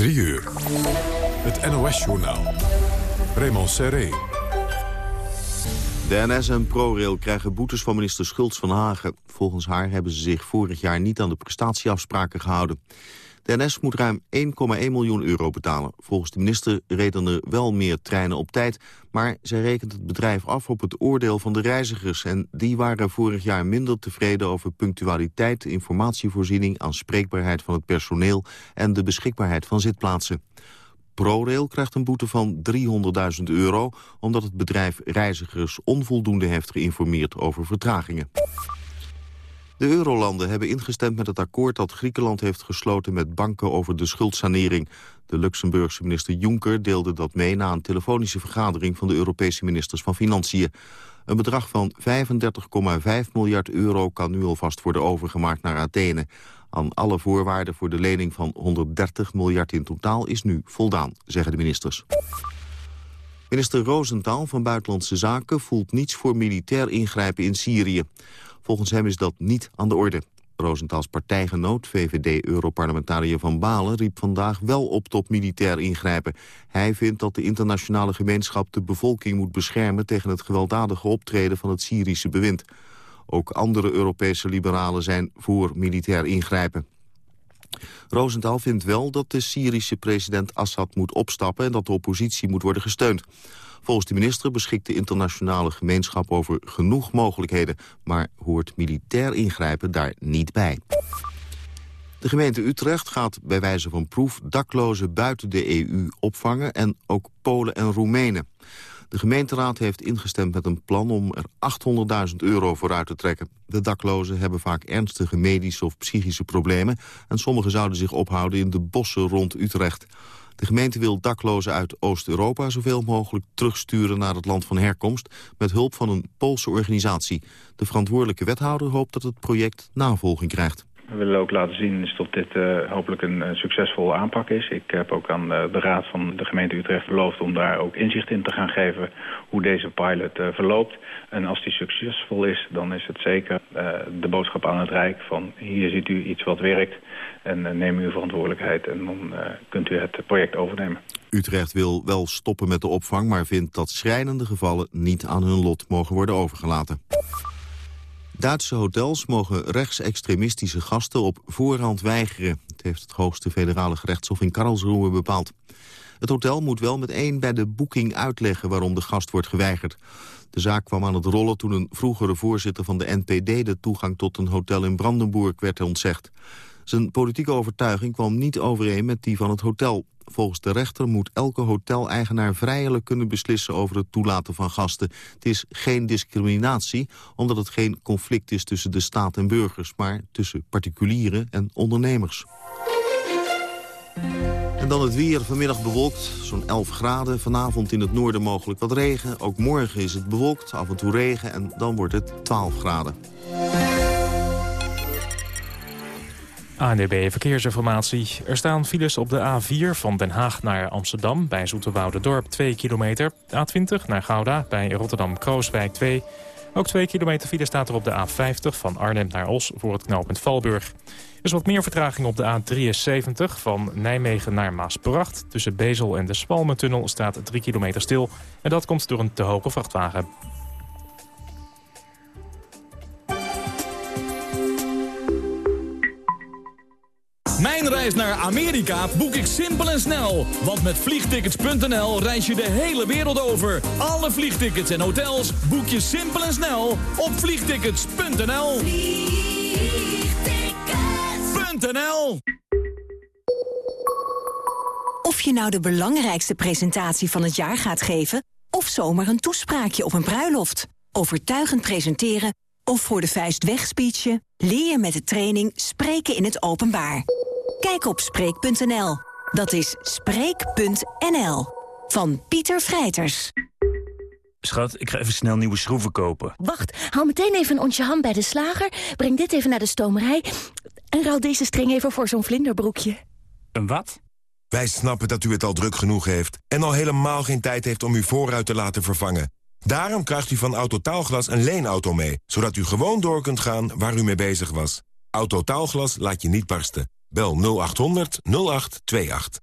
3 uur. Het NOS-journaal. Raymond Serré. De NS en ProRail krijgen boetes van minister Schultz van Hagen. Volgens haar hebben ze zich vorig jaar niet aan de prestatieafspraken gehouden. De NS moet ruim 1,1 miljoen euro betalen. Volgens de minister reden er wel meer treinen op tijd... maar zij rekent het bedrijf af op het oordeel van de reizigers... en die waren vorig jaar minder tevreden over punctualiteit... informatievoorziening, aanspreekbaarheid van het personeel... en de beschikbaarheid van zitplaatsen. ProRail krijgt een boete van 300.000 euro... omdat het bedrijf reizigers onvoldoende heeft geïnformeerd over vertragingen. De eurolanden hebben ingestemd met het akkoord dat Griekenland heeft gesloten met banken over de schuldsanering. De Luxemburgse minister Juncker deelde dat mee na een telefonische vergadering van de Europese ministers van Financiën. Een bedrag van 35,5 miljard euro kan nu alvast worden overgemaakt naar Athene. Aan alle voorwaarden voor de lening van 130 miljard in totaal is nu voldaan, zeggen de ministers. Minister Rosenthal van Buitenlandse Zaken voelt niets voor militair ingrijpen in Syrië. Volgens hem is dat niet aan de orde. Rosenthals partijgenoot, VVD-europarlementariër Van Balen... riep vandaag wel op tot militair ingrijpen. Hij vindt dat de internationale gemeenschap de bevolking moet beschermen... tegen het gewelddadige optreden van het Syrische bewind. Ook andere Europese liberalen zijn voor militair ingrijpen. Rosenthal vindt wel dat de Syrische president Assad moet opstappen... en dat de oppositie moet worden gesteund. Volgens de minister beschikt de internationale gemeenschap over genoeg mogelijkheden... maar hoort militair ingrijpen daar niet bij. De gemeente Utrecht gaat bij wijze van proef daklozen buiten de EU opvangen... en ook Polen en Roemenen. De gemeenteraad heeft ingestemd met een plan om er 800.000 euro voor uit te trekken. De daklozen hebben vaak ernstige medische of psychische problemen... en sommigen zouden zich ophouden in de bossen rond Utrecht. De gemeente wil daklozen uit Oost-Europa zoveel mogelijk terugsturen naar het land van herkomst met hulp van een Poolse organisatie. De verantwoordelijke wethouder hoopt dat het project navolging krijgt. We willen ook laten zien dat dit uh, hopelijk een, een succesvolle aanpak is. Ik heb ook aan de, de raad van de gemeente Utrecht beloofd om daar ook inzicht in te gaan geven hoe deze pilot verloopt. En als die succesvol is, dan is het zeker de boodschap aan het Rijk van hier ziet u iets wat werkt en neem uw verantwoordelijkheid en dan kunt u het project overnemen. Utrecht wil wel stoppen met de opvang, maar vindt dat schrijnende gevallen niet aan hun lot mogen worden overgelaten. Duitse hotels mogen rechtsextremistische gasten op voorhand weigeren. Het heeft het hoogste federale gerechtshof in Karlsruhe bepaald. Het hotel moet wel meteen bij de boeking uitleggen waarom de gast wordt geweigerd. De zaak kwam aan het rollen toen een vroegere voorzitter van de NPD... de toegang tot een hotel in Brandenburg werd ontzegd. Zijn politieke overtuiging kwam niet overeen met die van het hotel. Volgens de rechter moet elke hoteleigenaar vrijelijk kunnen beslissen over het toelaten van gasten. Het is geen discriminatie, omdat het geen conflict is tussen de staat en burgers, maar tussen particulieren en ondernemers. En dan het weer. Vanmiddag bewolkt, zo'n 11 graden. Vanavond in het noorden mogelijk wat regen. Ook morgen is het bewolkt, af en toe regen en dan wordt het 12 graden. ANDB Verkeersinformatie. Er staan files op de A4 van Den Haag naar Amsterdam... bij Dorp 2 kilometer. A20 naar Gouda bij Rotterdam-Krooswijk 2. Ook 2 kilometer file staat er op de A50 van Arnhem naar Os... voor het knooppunt Valburg. Er is wat meer vertraging op de A73 van Nijmegen naar Maasbracht. Tussen Bezel en de Spalmentunnel staat 3 kilometer stil. En dat komt door een te hoge vrachtwagen. Naar Amerika boek ik simpel en snel. Want met vliegtickets.nl reis je de hele wereld over. Alle vliegtickets en hotels boek je simpel en snel op vliegtickets.nl. Vliegtickets.nl Of je nou de belangrijkste presentatie van het jaar gaat geven... of zomaar een toespraakje op een bruiloft. Overtuigend presenteren of voor de vuist wegspeechen... leer je met de training Spreken in het Openbaar. Kijk op Spreek.nl. Dat is Spreek.nl. Van Pieter Vrijters. Schat, ik ga even snel nieuwe schroeven kopen. Wacht, haal meteen even een ontje ham bij de slager. Breng dit even naar de stomerij. En ruil deze string even voor zo'n vlinderbroekje. Een wat? Wij snappen dat u het al druk genoeg heeft... en al helemaal geen tijd heeft om uw voorruit te laten vervangen. Daarom krijgt u van Autotaalglas een leenauto mee... zodat u gewoon door kunt gaan waar u mee bezig was. Autotaalglas laat je niet barsten. Bel 0800 0828.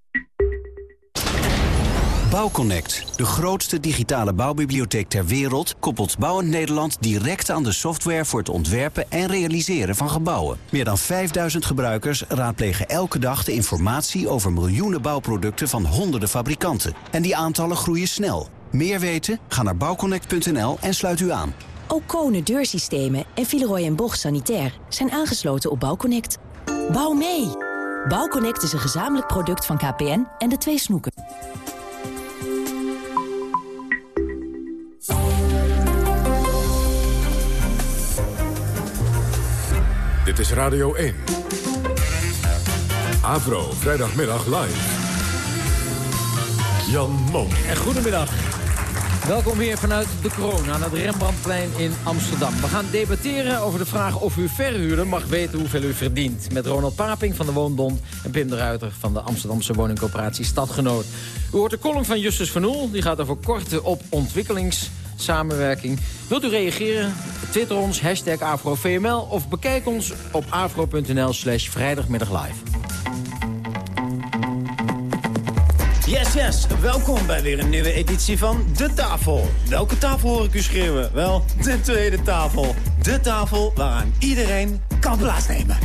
Bouwconnect, de grootste digitale bouwbibliotheek ter wereld... koppelt Bouwend Nederland direct aan de software... voor het ontwerpen en realiseren van gebouwen. Meer dan 5000 gebruikers raadplegen elke dag de informatie... over miljoenen bouwproducten van honderden fabrikanten. En die aantallen groeien snel. Meer weten? Ga naar bouwconnect.nl en sluit u aan. Ook Kone Deursystemen en Villeroy en Boch Sanitair zijn aangesloten op Bouwconnect. Bouw mee! Bouwconnect is een gezamenlijk product van KPN en de twee snoeken. Dit is Radio 1. Avro, vrijdagmiddag live. Jan Mom. En goedemiddag. Welkom weer vanuit de corona aan het Rembrandtplein in Amsterdam. We gaan debatteren over de vraag of u verhuurder mag weten hoeveel u verdient. Met Ronald Paping van de Woonbond en Pim de Ruiter van de Amsterdamse woningcoöperatie Stadgenoot. U hoort de column van Justus van Oel. Die gaat over korte op ontwikkelingssamenwerking. Wilt u reageren? Twitter ons, hashtag AfroVML of bekijk ons op afro.nl slash vrijdagmiddag Yes, yes. Welkom bij weer een nieuwe editie van De Tafel. Welke tafel hoor ik u schreeuwen? Wel, de tweede tafel. De tafel waaraan iedereen kan plaatsnemen.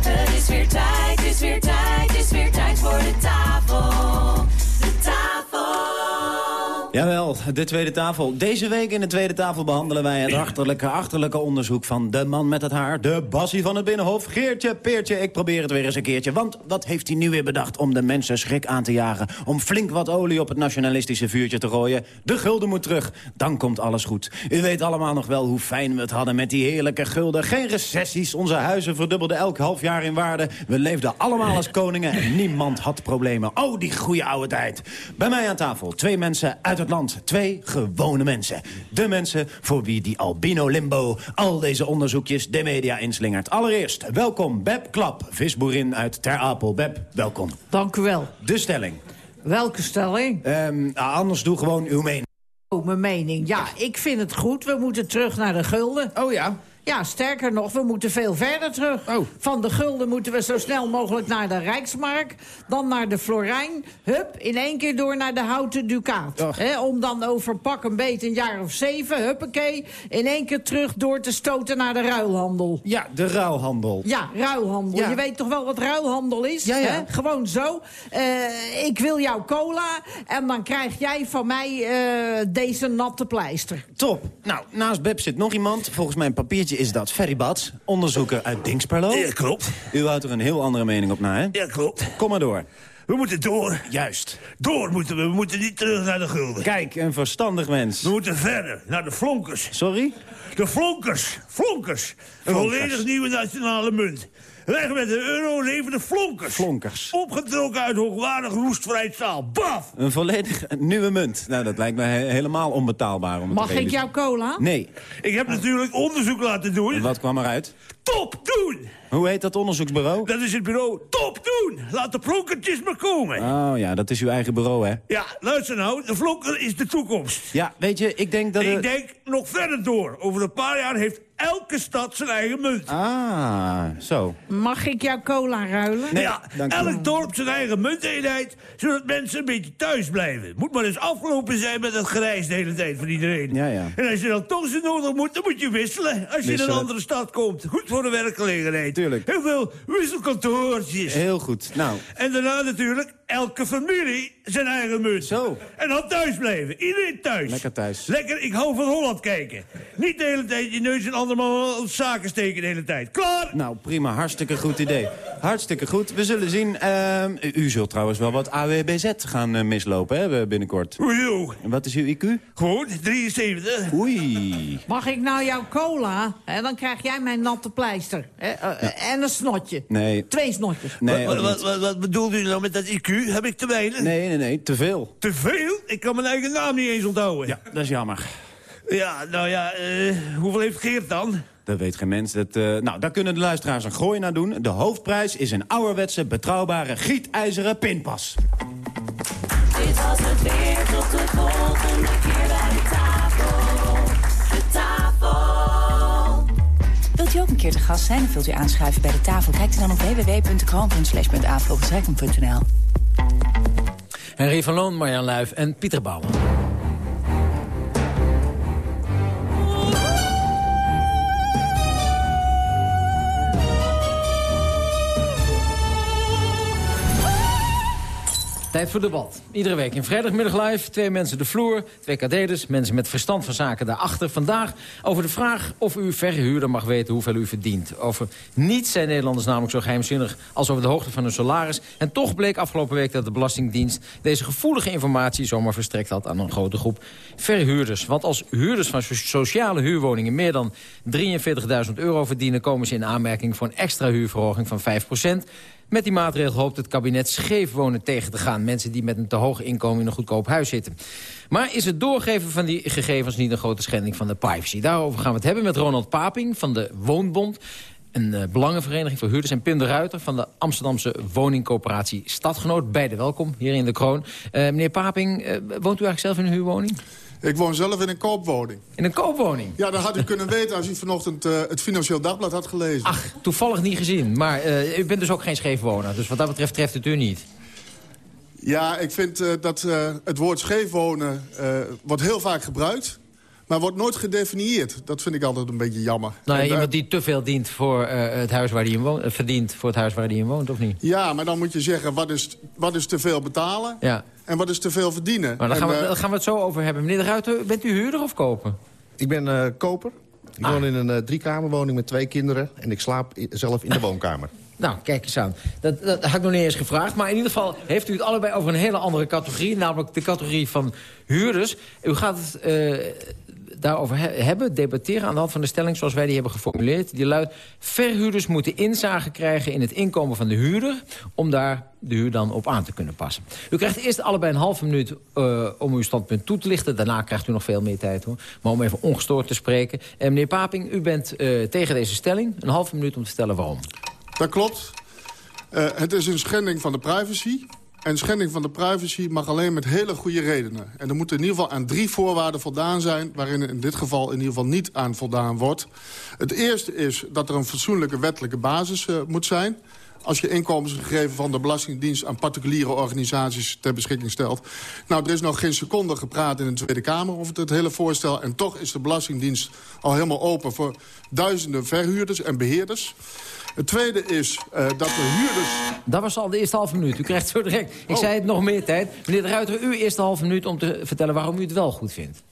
Het is weer tijd, het is weer tijd, het is weer tijd voor de tafel. Jawel, de tweede tafel. Deze week in de tweede tafel behandelen wij het achterlijke, achterlijke onderzoek van de man met het haar. De bassie van het Binnenhof. Geertje, Peertje, ik probeer het weer eens een keertje. Want wat heeft hij nu weer bedacht om de mensen schrik aan te jagen? Om flink wat olie op het nationalistische vuurtje te gooien? De gulden moet terug. Dan komt alles goed. U weet allemaal nog wel hoe fijn we het hadden met die heerlijke gulden. Geen recessies, onze huizen verdubbelden elk half jaar in waarde. We leefden allemaal als koningen en niemand had problemen. Oh, die goede oude tijd. Bij mij aan tafel twee mensen uit het land. Twee gewone mensen. De mensen voor wie die albino-limbo al deze onderzoekjes de media inslingert. Allereerst, welkom Beb Klap, visboerin uit Ter Apel. Beb, welkom. Dank u wel. De stelling. Welke stelling? Ehm, anders doe gewoon uw mening. Oh, mijn mening. Ja, ik vind het goed. We moeten terug naar de gulden. Oh ja? Ja, sterker nog, we moeten veel verder terug. Oh. Van de gulden moeten we zo snel mogelijk naar de Rijksmark. Dan naar de Florijn. Hup, in één keer door naar de houten ducaat. Hè, om dan over pak een beet een jaar of zeven, huppakee... in één keer terug door te stoten naar de ruilhandel. Ja, de ruilhandel. Ja, ruilhandel. Ja. Je weet toch wel wat ruilhandel is? Ja, ja. Gewoon zo. Eh, ik wil jouw cola en dan krijg jij van mij eh, deze natte pleister. Top. Nou, naast Beb zit nog iemand. Volgens mijn papiertje is dat Ferry Bats, onderzoeker uit Dingsperlo. Ja, klopt. U houdt er een heel andere mening op na, hè? Ja, klopt. Kom maar door. We moeten door. Juist. Door moeten we. We moeten niet terug naar de gulden. Kijk, een verstandig mens. We moeten verder, naar de flonkers. Sorry? De flonkers. Flonkers. Een volledig nieuwe nationale munt. Weg met de euro leven de flonkers. Flonkers. Opgetrokken uit hoogwaardig roestvrij staal. Baf! Een volledig nieuwe munt. Nou, dat lijkt me he- helemaal onbetaalbaar. Om Mag ik jouw cola? Nee. Ik heb natuurlijk onderzoek laten En doen. wat kwam eruit? Top doen! Hoe heet dat onderzoeksbureau? Dat is het bureau Top doen! Laat de flonkertjes maar komen. Oh ja, dat is uw eigen bureau, hè? Ja, luister nou. De flonker is de toekomst. Ja, weet je, ik denk dat... Ik denk nog verder door. Over een paar jaar heeft elke stad zijn eigen munt. Ah, zo. Mag ik jouw cola ruilen? Nee, ja, dank u. elk dorp zijn eigen munteenheid, zodat mensen een beetje thuis blijven. Moet maar eens afgelopen zijn met het gereis de hele tijd van iedereen. Ja, ja. En als je dan toch zo nodig moet, dan moet je wisselen. Als je in een andere stad komt. Goed voor de werkgelegenheid. Tuurlijk. Heel veel wisselkantoortjes. Heel goed. Nou, En daarna natuurlijk elke familie zijn eigen munt. Zo. En dan thuis blijven. Iedereen thuis. Lekker thuis. Lekker, ik hou van Holland kijken. Niet de hele tijd je neus in andermaal zaken steken de hele tijd. Klaar! nou prima. Hartstikke goed idee. Hartstikke goed. We zullen zien. Ehm, u- zult trouwens wel wat AWBZ gaan eh, mislopen, hè, binnenkort. Hoezo? En wat is uw IQ? Gewoon 73. Oei. Mag ik nou jouw cola? Hè, dan krijg jij mijn natte pleister. Hè, eh, En een snotje. Nee. Twee snotjes. Nee, wat, wat bedoelt u nou met dat IQ? Heb ik te weinig? nee, nee, nee. Te veel. Te veel? Ik kan mijn eigen naam niet eens onthouden. Ja, dat is jammer. Ja, nou ja, eh, hoeveel heeft Geert dan? Dat weet geen mens. Dat, eh, nou, daar kunnen de luisteraars een gooi naar doen. De hoofdprijs is een ouderwetse, betrouwbare, gietijzeren pinpas. Dit was het weer, tot de volgende keer Wilt u ook een keer te gast zijn... dan vult u aanschuiven bij de tafel. Kijk dan op www.kroon.slash.afro-nl. Henry van Loon, Marjan Luif en Pieter Bouwen. Tijd voor debat. Iedere week in vrijdagmiddag live. Twee mensen de vloer, twee kadetes, mensen met verstand van zaken daarachter. Vandaag over de vraag of u verhuurder mag weten hoeveel u verdient. Over niets zijn Nederlanders namelijk zo geheimzinnig als over de hoogte van hun salaris. En toch bleek afgelopen week dat de Belastingdienst deze gevoelige informatie zomaar verstrekt had aan een grote groep verhuurders. Want als huurders van sociale huurwoningen meer dan 43.000 euro verdienen... komen ze in aanmerking voor een extra huurverhoging van 5 met die maatregel hoopt het kabinet scheef wonen tegen te gaan. Mensen die met een te hoog inkomen in een goedkoop huis zitten. Maar is het doorgeven van die gegevens niet een grote schending van de privacy? Daarover gaan we het hebben met Ronald Paping van de Woonbond een uh, belangenvereniging voor huurders... en Pim de Ruiter van de Amsterdamse woningcoöperatie Stadgenoot. Beide welkom hier in de Kroon. Uh, meneer Paping, uh, woont u eigenlijk zelf in een huurwoning? Ik woon zelf in een koopwoning. In een koopwoning? Ja, dat had u kunnen weten als u vanochtend uh, het Financieel Dagblad had gelezen. Ach, toevallig niet gezien. Maar uh, u bent dus ook geen scheefwoner. Dus wat dat betreft treft het u niet. Ja, ik vind uh, dat het woord scheefwonen wordt heel vaak gebruikt. Maar wordt nooit gedefinieerd. Dat vind ik altijd een beetje jammer. Nou, ja, iemand die te veel dient voor, het huis waar die in woont, verdient voor het huis waar hij in woont, of niet? Ja, maar dan moet je zeggen, wat is, wat is te veel betalen? Ja. En wat is te veel verdienen? Maar daar gaan, we, daar gaan we het zo over hebben. Meneer de Ruiter, bent u huurder of koper? Ik ben uh, koper. Ik ah. woon in een uh, driekamerwoning met twee kinderen. En ik slaap zelf in de woonkamer. Nou, kijk eens aan. Dat, dat had ik nog niet eens gevraagd. Maar in ieder geval heeft u het allebei over een hele andere categorie. Namelijk de categorie van huurders. U gaat het uh, daarover he hebben, debatteren... aan de hand van de stelling zoals wij die hebben geformuleerd. Die luidt, verhuurders moeten inzage krijgen in het inkomen van de huurder... om daar de huur dan op aan te kunnen passen. U krijgt eerst allebei een halve minuut uh, om uw standpunt toe te lichten. Daarna krijgt u nog veel meer tijd, hoor. Maar om even ongestoord te spreken. En meneer Paping, u bent uh, tegen deze stelling. Een halve minuut om te stellen waarom. Dat klopt. Het is een schending van de privacy... En schending van de privacy mag alleen met hele goede redenen. En er moeten in ieder geval aan drie voorwaarden voldaan zijn... waarin in dit geval in ieder geval niet aan voldaan wordt. Het eerste is dat er een fatsoenlijke wettelijke basis uh, moet zijn als je inkomensgegevens van de Belastingdienst... aan particuliere organisaties ter beschikking stelt. Nou, er is nog geen seconde gepraat in de Tweede Kamer over het hele voorstel. En toch is de Belastingdienst al helemaal open voor duizenden verhuurders en beheerders. Het tweede is uh, dat de huurders... Dat was al de eerste halve minuut. U krijgt zo direct... Ik oh. zei het nog meer tijd. Meneer de Ruiter, uw eerste halve minuut om te vertellen waarom u het wel goed vindt.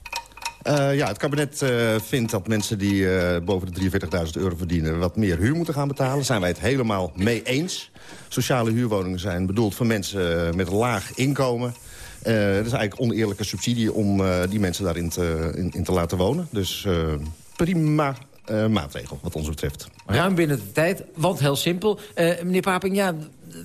Uh, ja, het kabinet uh, vindt dat mensen die uh, boven de 43.000 euro verdienen... wat meer huur moeten gaan betalen. Daar zijn wij het helemaal mee eens. Sociale huurwoningen zijn bedoeld voor mensen met een laag inkomen. dat is eigenlijk oneerlijke subsidie om die mensen daarin te, in, in te laten wonen. Dus prima maatregel wat ons betreft. Ruim binnen de tijd, want heel simpel. meneer Paping, ja,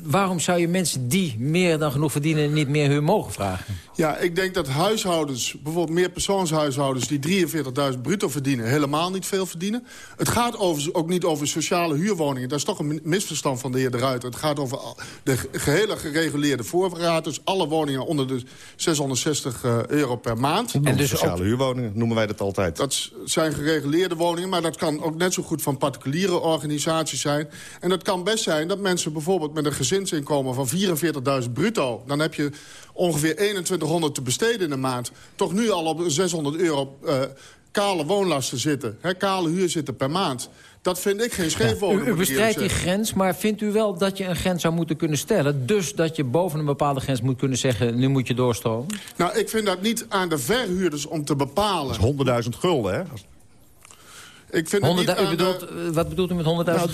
waarom zou je mensen die meer dan genoeg verdienen... niet meer huur mogen vragen? Ja, ik denk dat huishoudens, bijvoorbeeld meer persoonshuishoudens... die 43.000 bruto verdienen, helemaal niet veel verdienen. Het gaat overigens ook niet over sociale huurwoningen. Dat is toch een misverstand van de heer De Ruiter. Het gaat over de gehele gereguleerde voorraad. Dus alle woningen onder de 660 uh, euro per maand. En dus sociale ook... huurwoningen noemen wij dat altijd. Dat zijn gereguleerde woningen, maar dat kan ook net zo goed van particuliere organisaties zijn. En het kan best zijn dat mensen bijvoorbeeld met een gezinsinkomen van 44.000 bruto... dan heb je ongeveer 2100 te besteden in een maand... toch nu al op 600 euro uh, kale woonlasten zitten. Hè, kale huur zitten per maand. Dat vind ik geen scheefwoning. Ja, u, u bestrijdt die grens, maar vindt u wel dat je een grens zou moeten kunnen stellen? Dus dat je boven een bepaalde grens moet kunnen zeggen... nu moet je doorstromen? Nou, ik vind dat niet aan de verhuurders om te bepalen. Dat is 100.000 gulden, hè? Ik vind 100, het niet u bedoelt, de... Wat bedoelt u met 100.000 Nou,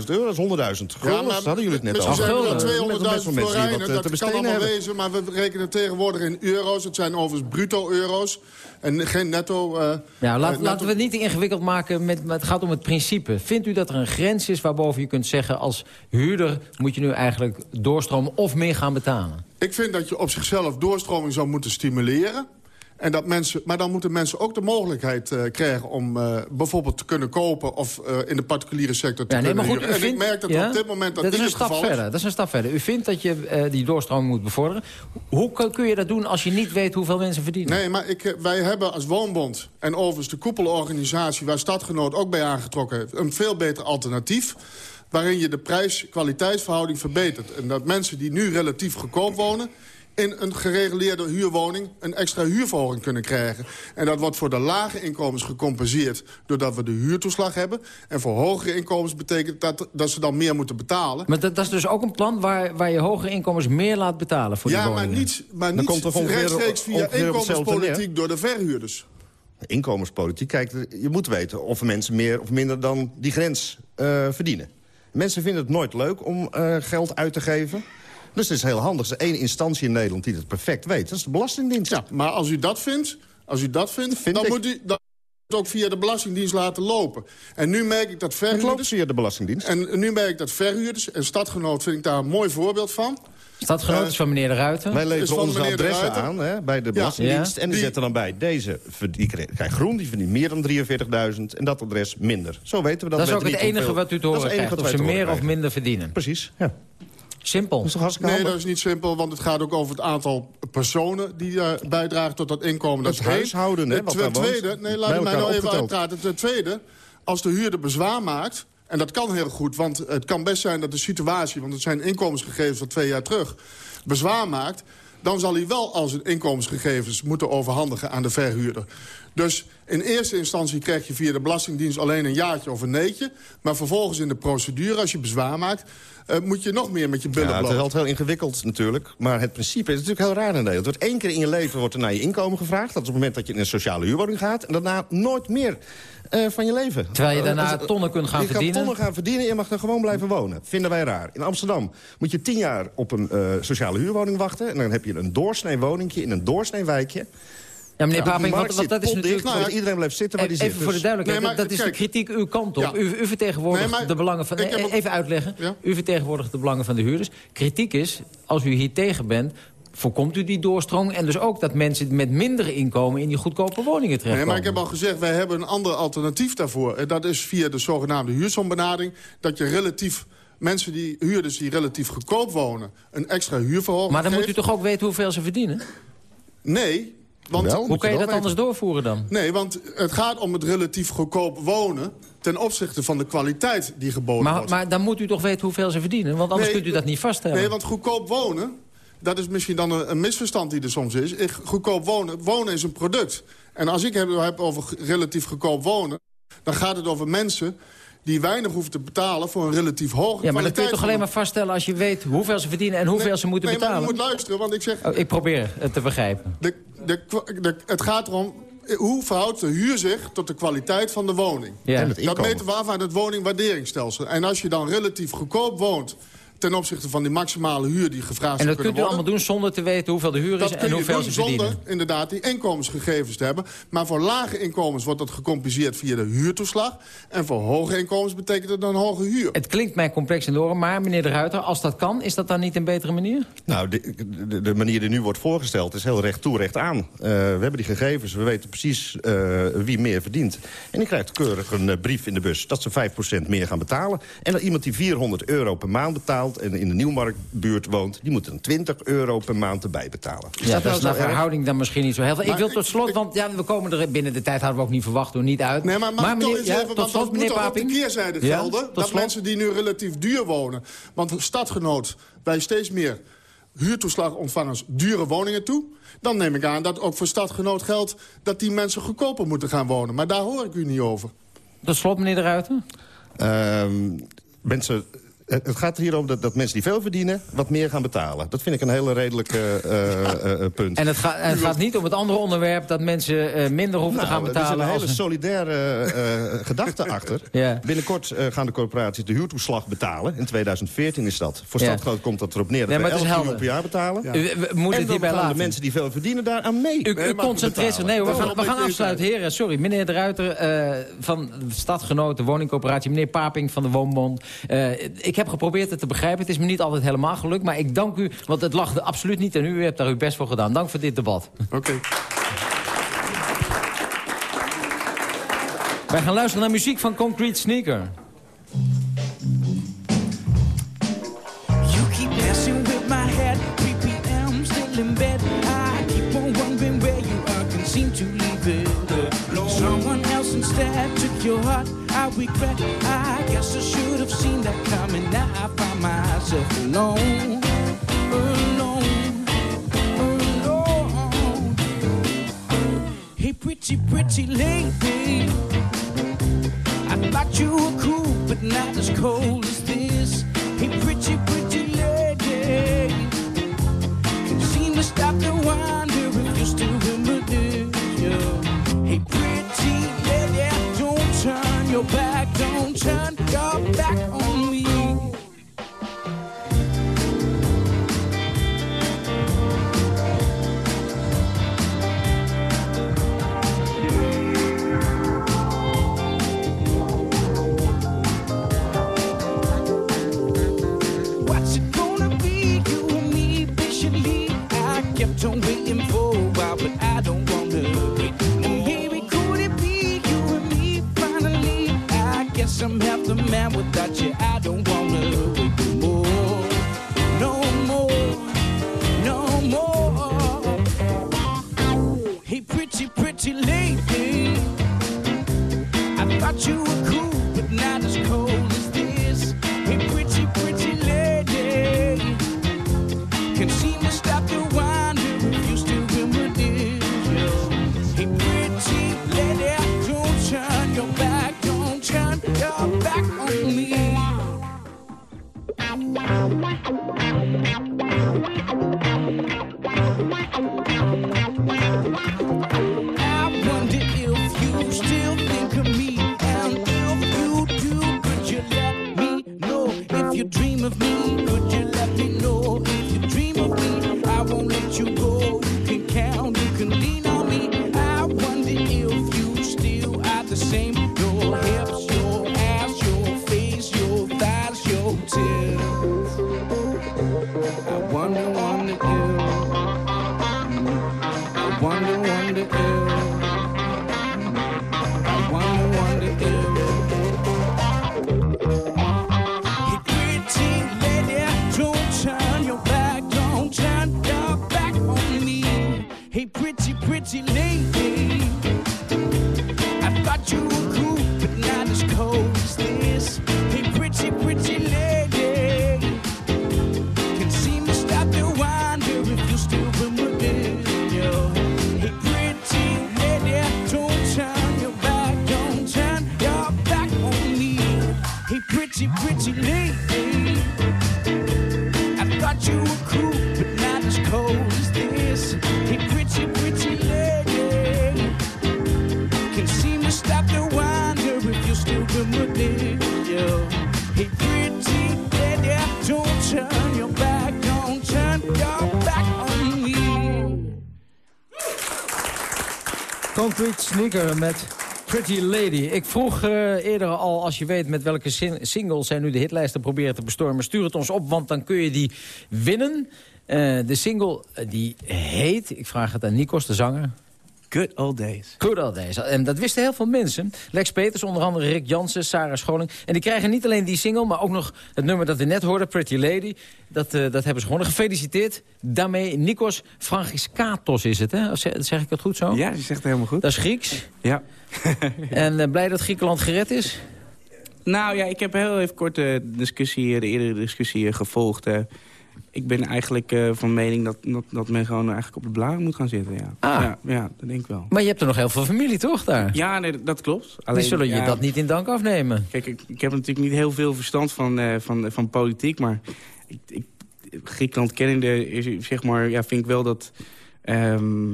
43.000 euro, dat is 100.000 gulden. Ja, hadden jullie het net al. We zeggen 200.000 florijnen, dat kan allemaal wezen. Maar we rekenen tegenwoordig in euro's. Het zijn overigens bruto-euro's. En geen netto... Uh, ja, laat, uh, laten we het niet ingewikkeld maken. Met, het gaat om het principe. Vindt u dat er een grens is waarboven je kunt zeggen... als huurder moet je nu eigenlijk doorstromen of meer gaan betalen? Ik vind dat je op zichzelf doorstroming zou moeten stimuleren. En dat mensen, maar dan moeten mensen ook de mogelijkheid eh, krijgen... om eh, bijvoorbeeld te kunnen kopen of eh, in de particuliere sector te Ja, nee, kunnen maar goed, En vindt, ik merk dat ja, op dit moment dat, dat is een stap geval verder. Dat is een stap verder. U vindt dat je die doorstroom moet bevorderen. Hoe kun- je dat doen als je niet weet hoeveel mensen verdienen? Nee, maar ik, wij hebben als Woonbond en overigens de koepelorganisatie... waar Stadgenoot ook bij aangetrokken heeft... een veel beter alternatief waarin je de prijs-kwaliteitsverhouding verbetert. En dat mensen die nu relatief goedkoop wonen in een gereguleerde huurwoning een extra huurverhoging kunnen krijgen. En dat wordt voor de lage inkomens gecompenseerd... doordat we de huurtoeslag hebben. En voor hogere inkomens betekent dat dat ze dan meer moeten betalen. Maar dat, dat is dus ook een plan waar, waar je hogere inkomens meer laat betalen voor die ja, maar woningen. niet, maar Dan niet komt er ongeveer- rechtstreeks via ongeveer inkomenspolitiek door de verhuurders. Inkomenspolitiek, kijk, je moet weten of mensen meer of minder dan die grens eh, verdienen. Mensen vinden het nooit leuk om eh, geld uit te geven. Dus het is heel handig. Er is één instantie in Nederland die het perfect weet. Dat is de Belastingdienst. Ja, maar als u dat vindt, als u dat vindt dan ik. moet u... Dan het ook via de Belastingdienst laten lopen. En nu merk ik dat verhuurders... via de Belastingdienst. En nu merk ik dat verhuurders, en Stadgenoot vind ik daar een mooi voorbeeld van... Stadgenoot is van meneer De Ruiter. Wij leveren van onze adressen aan hè, bij de Belastingdienst. Ja. En die, Die- zetten dan bij deze, verd- die krijgt groen, die verdient meer dan 43.000. En dat adres minder. Zo weten we dat Dat is ook het enige hoeveel- wat u te Dat horen krijgt. Of ze meer of minder verdienen. Precies, ja. Simpel. Dat is toch hartstikke Nee, handig? dat is niet simpel, want het gaat ook over het aantal personen... die eh, bijdragen tot dat inkomen. Dat Het is huishouden, hè, woont, tweede, nee, laat mij nou even uitpraten. Ten tweede, als de huurder bezwaar maakt... en dat kan heel goed, want het kan best zijn dat de situatie... want het zijn inkomensgegevens van twee jaar terug... bezwaar maakt, dan zal hij wel al zijn inkomensgegevens moeten overhandigen aan de verhuurder. Dus in eerste instantie krijg je via de Belastingdienst alleen een jaartje of een neetje. Maar vervolgens in de procedure, als je bezwaar maakt... eh, moet je nog meer met je billen Ja, het is bloot. altijd heel ingewikkeld natuurlijk. Maar het principe is natuurlijk heel raar in Nederland. Er wordt één keer in je leven wordt er naar je inkomen gevraagd. Dat is op het moment dat je in een sociale huurwoning gaat. En daarna nooit meer eh, van je leven. Terwijl je daarna Eh, tonnen kunt gaan je verdienen. Je kan tonnen gaan verdienen en je mag er gewoon blijven wonen. Vinden wij raar. In Amsterdam moet je tien jaar op een eh, sociale huurwoning wachten. En dan heb je een doorsnee woningje in een doorsnee wijkje. Ja, meneer Ja, Paping, die want, markt want dat is natuurlijk... want iedereen blijft zitten waar die Even zit. voor de duidelijkheid, Nee, maar dat is kijk. de kritiek uw kant op. Ja. U, u vertegenwoordigt Nee, maar de belangen van... heb Even uitleggen. Ja. U vertegenwoordigt de belangen van de huurders. Kritiek is, als u hier tegen bent... voorkomt u die doorstroom en dus ook dat mensen met mindere inkomen... in die goedkope woningen Nee, terechtkomen. maar ik heb al gezegd, wij hebben een ander alternatief daarvoor. En dat is via de zogenaamde huursombenadering... dat je relatief mensen die huurders die relatief goedkoop wonen... een extra huurverhoging Maar dan moet u toch ook weten hoeveel ze verdienen? Nee, want... Wel, Hoe kan je dat anders doorvoeren dan? Nee, want het gaat om het relatief goedkoop wonen... ten opzichte van de kwaliteit die geboden Maar, wordt. maar dan moet u toch weten hoeveel ze verdienen? Want anders Nee, kunt u dat niet vaststellen. Nee, want goedkoop wonen... dat is misschien dan een, een misverstand die er soms is. Ik, goedkoop wonen, wonen is een product. En als ik het heb, heb over relatief goedkoop wonen... dan gaat het over mensen die weinig hoeven te betalen... voor een relatief hoge ja, maar dat kun je toch alleen een- maar vaststellen... als je weet hoeveel ze verdienen en hoeveel Nee, ze moeten nee, betalen? maar u moet luisteren, want ik zeg... Oh, ik probeer het te begrijpen. De, de, de- het gaat erom, hoe verhoudt de huur zich tot de kwaliteit van de woning? Ja. Dat meten we af aan het woningwaarderingsstelsel. En als je dan relatief goedkoop woont... ten opzichte van die maximale huur die gevraagd En zou dat kunt kunnen u worden... allemaal doen zonder te weten hoeveel de huur is en hoeveel doen ze zonder verdienen. inderdaad die inkomensgegevens te hebben. Maar voor lage inkomens wordt dat gecompenseerd via de huurtoeslag. En voor hoge inkomens betekent het dan hoge huur. Het klinkt mij complex in de oren, maar meneer de Ruiter, als dat kan... is dat dan niet een betere manier? Nou, de, de, de manier die nu wordt voorgesteld is heel recht toe, recht aan. Eh, we hebben die gegevens, we weten precies eh, wie meer verdient. En die krijgt keurig een eh, brief in de bus dat ze 5% meer gaan betalen. En dat iemand die 400 euro per maand betaalt en in de Nieuwmarktbuurt woont... die moet een 20 euro per maand erbij betalen. Is Ja, dat is naar verhouding dan misschien niet zo heel veel. Ik Maar wil tot slot, ik- want ja, we komen er binnen de tijd hadden we ook niet verwacht door niet uit. Nee, maar eens ja, even, tot slot, dat moet meneer toch op de keerzijde Ja, gelden... dat slot. mensen die nu relatief duur wonen... want stadgenoot wij steeds meer huurtoeslagontvangers dure woningen toe... dan neem ik aan dat ook voor stadgenoot geldt... dat die mensen goedkoper moeten gaan wonen. Maar daar hoor ik u niet over. Tot slot, meneer de Ruiter. Ehm, mensen, het het gaat hier om dat, dat mensen die veel verdienen... wat meer gaan betalen. Dat vind ik een hele redelijke eh, eh, eh, punt. En het, ga- en het gaat niet om het andere onderwerp dat mensen eh, minder hoeven te gaan Nou, betalen. Er zit een als hele solidaire eh, gedachte achter. Ja. Binnenkort eh, gaan de corporaties de huurtoeslag betalen. In 2014 is dat. Voor Ja. stadgenoot komt dat erop neer dat Nee, maar het 11 is miljoen per jaar betalen. U- we- we moeten en het dan hierbij gaan de laten. mensen die veel verdienen daaraan mee. U, u concentreert zich. Nee, hoor, we gaan, we afsluiten. Heren, sorry. Meneer de Ruiter eh, van de woningcoöperatie. Meneer Paping van de Woonbond. Eh, ik ik heb geprobeerd het te begrijpen. Het is me niet altijd helemaal gelukt. Maar ik dank u, want het lag er absoluut niet. En u hebt daar uw best voor gedaan. Dank voor dit debat. Oké. Okay. Wij gaan luisteren naar muziek van Concrete Sneaker. You keep messing with my head. still in bed. I keep on wondering where you are. Can seem to leave it alone. Someone else instead took your heart. I regret. I guess I should have seen that. Now I find myself alone. Alone. Alone. Hey, pretty, pretty lady. I thought you were cool, but not as cold as this. Hey, pretty, pretty lady. Seem to stop wonder if you're still reminiscing. Hey, pretty lady, don't turn your back, don't turn your back on me. Sneaker met Pretty Lady. Ik vroeg eh, eerder al, als je weet met welke sin- singles... zij nu de hitlijsten proberen te bestormen... stuur het ons op, want dan kun je die winnen. Eh, de single eh, die heet, ik vraag het aan Nikos, de zanger... Good Old Days. Good Old Days. En dat wisten heel veel mensen. Lex Peters, onder andere Rick Jansen, Sarah Scholing. En die krijgen niet alleen die single, maar ook nog het nummer dat we net hoorden, Pretty Lady. Dat, eh, dat hebben ze gewonnen. Gefeliciteerd. Daarmee Nikos Frangiskatos is het, hè? Zeg, zeg ik dat goed zo? Ja, je zegt het helemaal goed. Dat is Grieks. Ja. en eh, blij dat Griekenland gered is? Nou ja, ik heb heel even kort de discussie, de eerdere discussie eh, gevolgd. Ik ben eigenlijk eh, van mening dat, dat, dat men gewoon eigenlijk op de blaren moet gaan zitten. Ja. Ah. Ja, ja, dat denk ik wel. Maar je hebt er nog heel veel familie, toch, daar? Ja, nee, dat klopt. Die zullen je dat niet in dank afnemen. Kijk, ik, ik heb natuurlijk niet heel veel verstand van, eh, van, van politiek, maar ik, ik, Griekenland kennende, is, zeg maar, ja, vind ik wel dat ehm,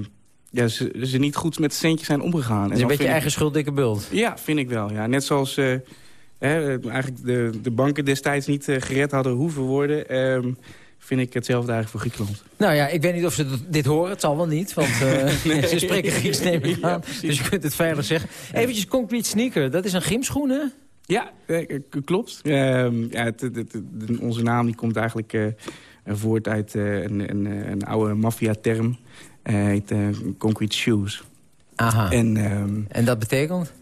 ja, ze, ze niet goed met centjes zijn omgegaan. En een beetje eigen schuld, dikke bult. Ja, vind ik wel. Ja. Net zoals eh, hè, eigenlijk de, de banken destijds niet gered hadden hoeven worden... ehm, vind ik hetzelfde eigenlijk voor Griekenland. Nou ja, ik weet niet of ze dit horen. Het zal wel niet, want eh, Nee. ze spreken Grieks neem ik aan. dus je kunt het veilig zeggen. Eventjes Concrete Sneaker, dat is een gymschoen, hè? Ja, eh, klopt. Ehm, ja, het, het- het- de- onze naam die komt eigenlijk eh, voort uit een, een, een oude maffia-term. Heet concrete shoes. Aha. En, ehm, En dat betekent?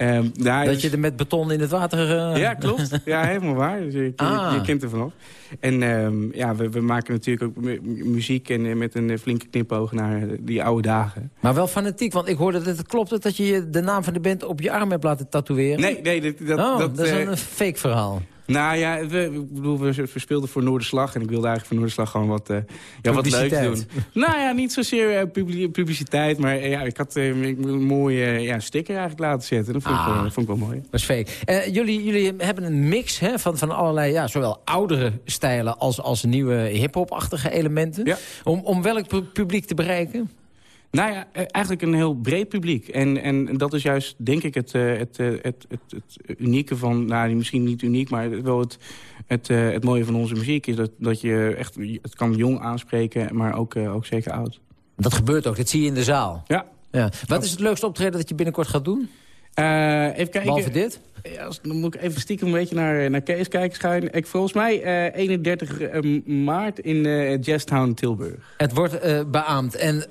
Ehm, nou, Dat je er met beton in het water... eh, Ja, klopt. Ja, helemaal waar. Dus je, Ah. je kent er vanaf. En ehm, ja, we, we maken natuurlijk ook mu- muziek en eh, met een eh, flinke knipoog naar die oude dagen. Maar wel fanatiek, want ik hoorde dat het klopt dat je je de naam van de band op je arm hebt laten tatoeëren. Nee, nee, dat, dat, oh, dat, dat is een fake verhaal. Nou ja, we, ik bedoel, we verspeelden voor Noorderslag. En ik wilde eigenlijk voor Noorderslag gewoon wat, eh ja, wat leuks Publiciteit. doen. nou ja, niet zozeer eh, publi- publiciteit. Maar eh, ja, ik had een mooie ja, sticker eigenlijk laten zetten. Dat vond, ik, Ah. wel, vond ik wel mooi. Dat is fake. Jullie, jullie hebben een mix hè, van, van allerlei, ja, zowel oudere stijlen als, als nieuwe hip-hop-achtige elementen. Om, om welk pu- publiek te bereiken? Nou ja, eh, eigenlijk een heel breed publiek. En, en dat is juist, denk ik, het, eh, het, eh, het, het, het unieke van... Nou, misschien niet uniek, maar wel het, het, het mooie van onze muziek... is dat, dat je echt... Het kan jong aanspreken, maar ook, ook zeker oud. Dat gebeurt ook, dat zie je in de zaal. Ja. ja. Wat is het leukste optreden dat je binnenkort gaat doen? Even kijken. Behalve dit? Ja, dan moet ik even stiekem een beetje naar, naar Kees kijken. Schuin. Ik, volgens mij eh, 31 eh, maart in eh Jazztown, Tilburg. Het wordt beaamd. En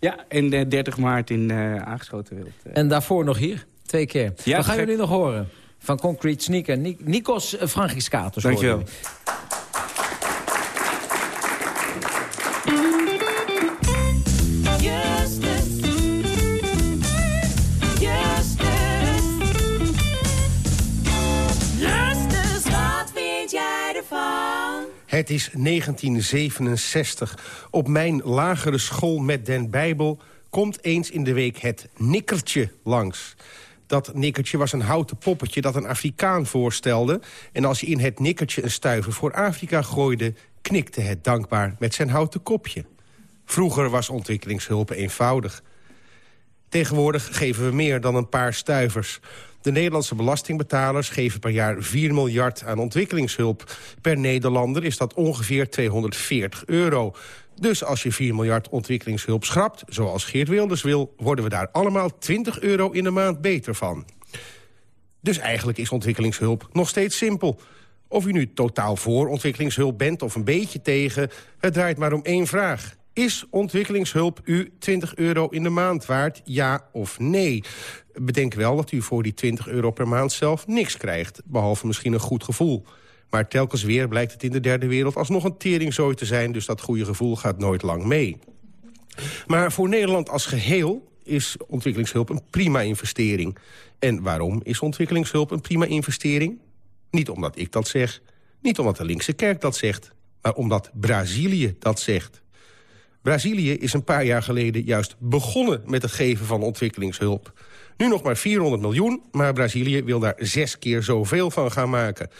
Ja, en eh, 30 maart in eh Aangeschoten Wild. eh. En daarvoor nog hier, twee keer. Ja, Wat gaan jullie nog horen? Van Concrete Sneaker, Ni- Nikos uh, Frangiskatos. Dankjewel. Het is 1967. Op mijn lagere school met den Bijbel komt eens in de week het nikkertje langs. Dat nikkertje was een houten poppetje dat een Afrikaan voorstelde... en als je in het nikkertje een stuiver voor Afrika gooide... knikte het dankbaar met zijn houten kopje. Vroeger was ontwikkelingshulp eenvoudig. Tegenwoordig geven we meer dan een paar stuivers. De Nederlandse belastingbetalers geven per jaar 4 miljard aan ontwikkelingshulp. Per Nederlander is dat ongeveer 240 euro. Dus als je 4 miljard ontwikkelingshulp schrapt, zoals Geert Wilders wil... worden we daar allemaal 20 euro in de maand beter van. Dus eigenlijk is ontwikkelingshulp nog steeds simpel. Of u nu totaal voor ontwikkelingshulp bent of een beetje tegen... het draait maar om één vraag. Is ontwikkelingshulp u 20 euro in de maand waard, ja of nee? Bedenk wel dat u voor die 20 euro per maand zelf niks krijgt... behalve misschien een goed gevoel. Maar telkens weer blijkt het in de derde wereld alsnog een teringzooi te zijn... dus dat goede gevoel gaat nooit lang mee. Maar voor Nederland als geheel is ontwikkelingshulp een prima investering. En waarom is ontwikkelingshulp een prima investering? Niet omdat ik dat zeg, niet omdat de linkse kerk dat zegt... maar omdat Brazilië dat zegt. Brazilië is een paar jaar geleden juist begonnen met het geven van ontwikkelingshulp. Nu nog maar 400 miljoen, maar Brazilië wil daar zes keer zoveel van gaan maken.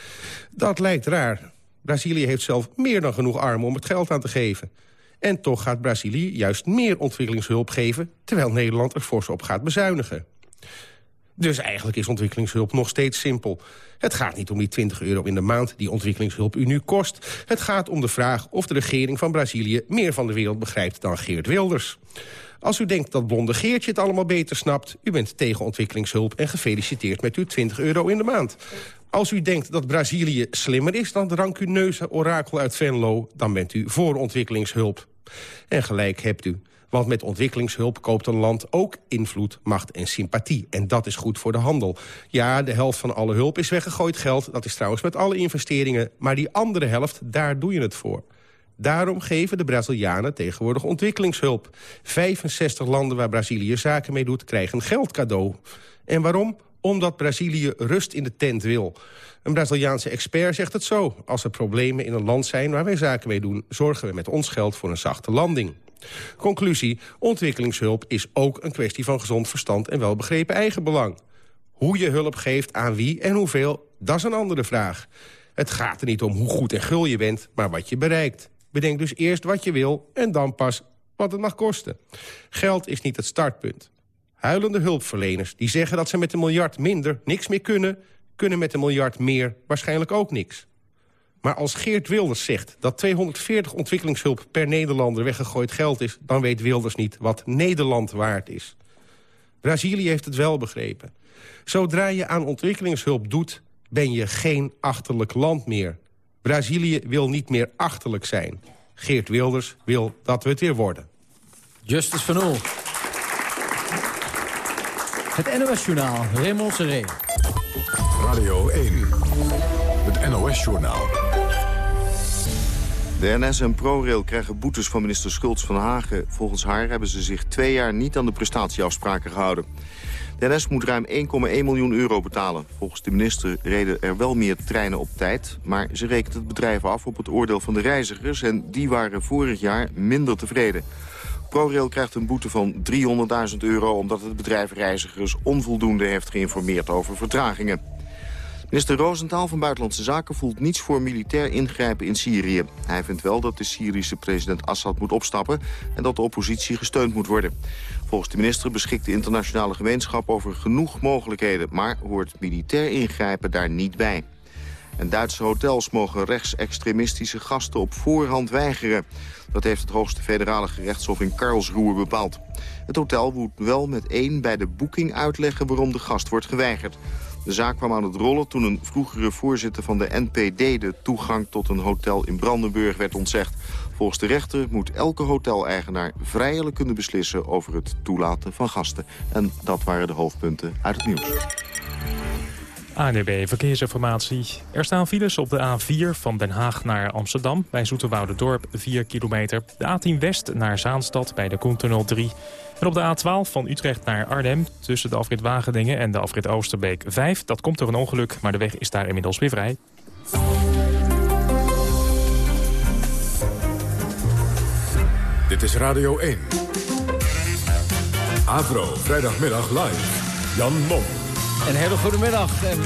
Dat lijkt raar. Brazilië heeft zelf meer dan genoeg armen om het geld aan te geven. En toch gaat Brazilië juist meer ontwikkelingshulp geven... terwijl Nederland er fors op gaat bezuinigen. Dus eigenlijk is ontwikkelingshulp nog steeds simpel. Het gaat niet om die 20 euro in de maand die ontwikkelingshulp u nu kost. Het gaat om de vraag of de regering van Brazilië... meer van de wereld begrijpt dan Geert Wilders. Als u denkt dat blonde Geertje het allemaal beter snapt... u bent tegen ontwikkelingshulp en gefeliciteerd met uw 20 euro in de maand. Als u denkt dat Brazilië slimmer is dan de rancuneuze orakel uit Venlo... dan bent u voor ontwikkelingshulp. En gelijk hebt u. Want met ontwikkelingshulp koopt een land ook invloed, macht en sympathie. En dat is goed voor de handel. Ja, de helft van alle hulp is weggegooid geld. Dat is trouwens met alle investeringen. Maar die andere helft, daar doe je het voor. Daarom geven de Brazilianen tegenwoordig ontwikkelingshulp. 65 landen waar Brazilië zaken mee doet, krijgen geld cadeau. En waarom? Omdat Brazilië rust in de tent wil. Een Braziliaanse expert zegt het zo. Als er problemen in een land zijn waar wij zaken mee doen... zorgen we met ons geld voor een zachte landing. Conclusie, ontwikkelingshulp is ook een kwestie van gezond verstand... en welbegrepen eigenbelang. Hoe je hulp geeft aan wie en hoeveel, dat is een andere vraag. Het gaat er niet om hoe goed en gul je bent, maar wat je bereikt. Bedenk dus eerst wat je wil en dan pas wat het mag kosten. Geld is niet het startpunt. Huilende hulpverleners die zeggen dat ze met een miljard minder niks meer kunnen... kunnen met een miljard meer waarschijnlijk ook niks. Maar als Geert Wilders zegt dat 240 ontwikkelingshulp per Nederlander weggegooid geld is... dan weet Wilders niet wat Nederland waard is. Brazilië heeft het wel begrepen. Zodra je aan ontwikkelingshulp doet, ben je geen achterlijk land meer. Brazilië wil niet meer achterlijk zijn. Geert Wilders wil dat we het weer worden. Justus van Oel. Het NOS-journaal, Raymond Seré. Radio 1, het NOS-journaal. De NS en ProRail krijgen boetes van minister Schultz van Hagen. Volgens haar hebben ze zich twee jaar niet aan de prestatieafspraken gehouden. NS moet ruim 1,1 miljoen euro betalen. Volgens de minister reden er wel meer treinen op tijd... maar ze rekent het bedrijf af op het oordeel van de reizigers... en die waren vorig jaar minder tevreden. ProRail krijgt een boete van 300.000 euro... omdat het bedrijf reizigers onvoldoende heeft geïnformeerd over vertragingen. Minister Roosentaal van Buitenlandse Zaken voelt niets voor militair ingrijpen in Syrië. Hij vindt wel dat de Syrische president Assad moet opstappen en dat de oppositie gesteund moet worden. Volgens de minister beschikt de internationale gemeenschap over genoeg mogelijkheden, maar hoort militair ingrijpen daar niet bij. En Duitse hotels mogen rechtsextremistische gasten op voorhand weigeren. Dat heeft het hoogste federale gerechtshof in Karlsruhe bepaald. Het hotel moet wel met één bij de boeking uitleggen waarom de gast wordt geweigerd. De zaak kwam aan het rollen toen een vroegere voorzitter van de NPD... de toegang tot een hotel in Brandenburg werd ontzegd. Volgens de rechter moet elke hoteleigenaar vrijelijk kunnen beslissen... over het toelaten van gasten. En dat waren de hoofdpunten uit het nieuws. ANUB Verkeersinformatie. Er staan files op de A4 van Den Haag naar Amsterdam... bij Dorp 4 kilometer. De A10 West naar Zaanstad bij de Koentunnel 3. En op de A12 van Utrecht naar Arnhem... tussen de afrit Wageningen en de afrit Oosterbeek 5. Dat komt door een ongeluk, maar de weg is daar inmiddels weer vrij. Dit is Radio 1. Avro, vrijdagmiddag live. Jan Mom. Een hele goede middag en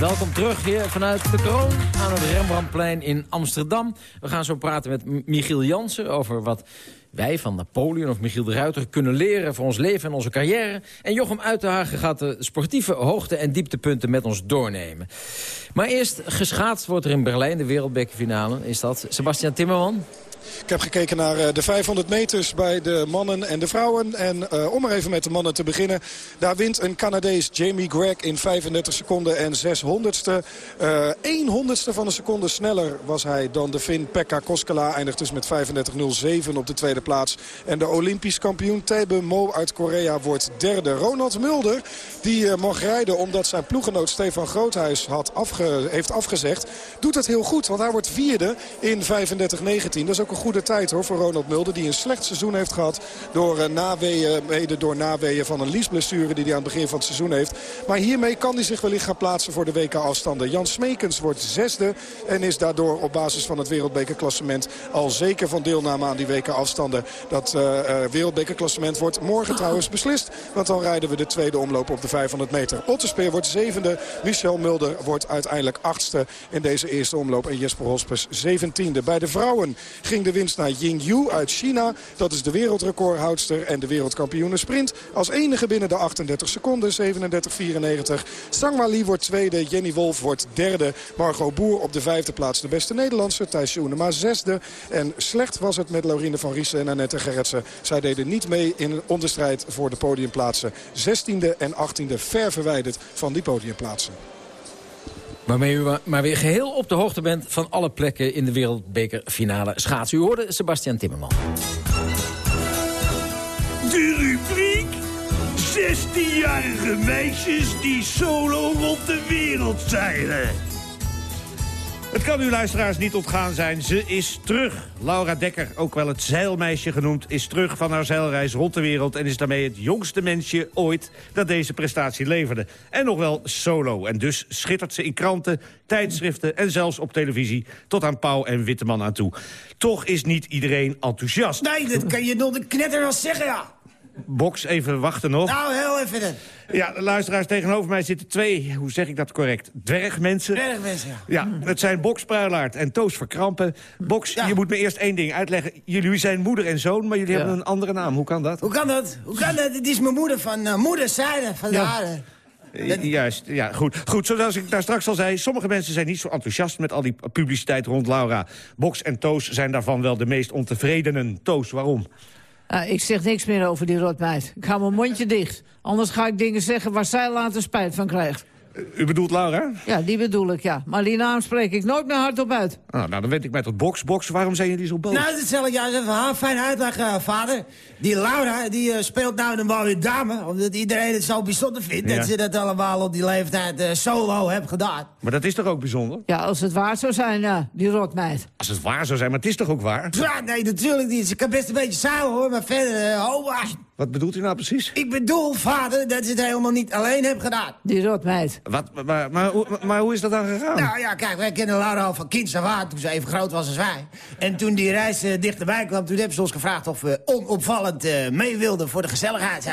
welkom terug hier vanuit de kroon aan het Rembrandtplein in Amsterdam. We gaan zo praten met Michiel Jansen over wat wij van Napoleon of Michiel de Ruiter kunnen leren voor ons leven en onze carrière. En Jochem Uitenhagen gaat de sportieve hoogte- en dieptepunten met ons doornemen. Maar eerst geschaatst wordt er in Berlijn, de wereldbekerfinale. Is dat Sebastian Timmerman? Ik heb gekeken naar eh, de 500 meters bij de mannen en de vrouwen. En uh, om maar even met de mannen te beginnen. Daar wint een Canadees Jamie Gregg in 35 seconden en 6 honderdste. Uh, 1 honderdste van een seconde sneller was hij dan de Fin Pekka Koskela. Eindigt dus met 35.07 op de tweede plaats. En de Olympisch kampioen Tebe Mo uit Korea wordt derde. Ronald Mulder die uh, mag rijden omdat zijn ploegenoot Stefan Groothuis had heeft afgezegd. Doet het heel goed, want hij wordt vierde in 35.19. Dat is ook een goede tijd hoor voor Ronald Mulder. Die een slecht seizoen heeft gehad door uh, naweeën, mede door naweeën van een liesblessure die hij aan het begin van het seizoen heeft. Maar hiermee kan hij zich wellicht gaan plaatsen voor de WK-afstanden. Jan Smekens wordt zesde en is daardoor op basis van het wereldbekerklassement al zeker van deelname aan die WK-afstanden. Dat uh, uh, wereldbekerklassement wordt morgen trouwens beslist. Want dan rijden we de tweede omloop op de 500 meter. Otterspeer wordt zevende. Michel Mulder wordt uiteindelijk achtste in deze eerste omloop. En Jesper Hospes zeventiende. Bij de vrouwen ging de winst naar Ying Yu uit China. Dat is de wereldrecordhoudster en de wereldkampioene sprint. Als enige binnen de 38 seconden, 37-94. Sangma Lee wordt tweede, Jenny Wolf wordt derde. Margot Boer op de vijfde plaats de beste Nederlandse. Thijs maar zesde. En slecht was het met Laurine van Riesen en Annette Gerritsen. Zij deden niet mee in een onderstrijd voor de podiumplaatsen. 16e en 18e ver verwijderd van die podiumplaatsen. Waarmee u maar weer geheel op de hoogte bent van alle plekken in de wereldbekerfinale schaatsen. U hoorde Sebastian Timmerman. De rubriek 16-jarige meisjes die solo rond de wereld zeilen. Het kan uw luisteraars niet ontgaan zijn, ze is terug. Laura Dekker, ook wel het zeilmeisje genoemd... is terug van haar zeilreis rond de wereld... en is daarmee het jongste mensje ooit dat deze prestatie leverde. En nog wel solo. En dus schittert ze in kranten, tijdschriften en zelfs op televisie... tot aan Pauw en Witteman aan toe. Toch is niet iedereen enthousiast. Nee, dat kan je nog de knetter wel zeggen, ja. Box, even wachten nog. Nou, heel even dan. Ja, luisteraars, tegenover mij zitten twee, hoe zeg ik dat correct, dwergmensen. Dwergmensen, ja. Ja, het zijn Box Pruilaert en Toos Verkrampen. Box, je moet me eerst één ding uitleggen. Jullie zijn moeder en zoon, maar jullie Ja. hebben een andere naam. Hoe kan dat? Hoe kan dat? Hoe kan dat? Het is mijn moeder van uh, moederszijde, van Ja. de aarde. Eh, Juist, ja, goed. Goed, zoals ik daar straks al zei... sommige mensen zijn niet zo enthousiast met al die publiciteit rond Laura. Box en Toos zijn daarvan wel de meest ontevredenen. Toos, waarom? Ah, ik zeg niks meer over die rotmeid. Ik hou mijn mondje dicht. Anders ga ik dingen zeggen waar zij later spijt van krijgt. U bedoelt Laura? Ja, die bedoel ik, ja. Maar die naam spreek ik nooit meer hardop uit. Nou, nou dan weet ik met het box. Box, waarom zijn jullie zo boos? Nou, dat zal ik even een fijn uitleggen, eh, vader. Die Laura, die eh, speelt nou een mooie dame. Omdat iedereen het zo bijzonder vindt Ja. dat ze dat allemaal op die leeftijd eh, solo heeft gedaan. Maar dat is toch ook bijzonder? Ja, als het waar zou zijn, ja, die rotmeid. Als het waar zou zijn, maar het is toch ook waar? Ja, nee, natuurlijk niet. Ze kan best een beetje zeilen, hoor. Maar verder, oh, ah. Wat bedoelt u nou precies? Ik bedoel, vader, dat ze het helemaal niet alleen heeft gedaan. Die rotmeid. Wat, maar, maar, hoe- maar hoe is dat dan gegaan? Nou ja, kijk, wij kennen Laura al van kinds af aan, toen ze even groot was als wij. En toen die reis dichterbij kwam, toen hebben ze ons gevraagd of we onopvallend eh, mee wilden voor de gezelligheid.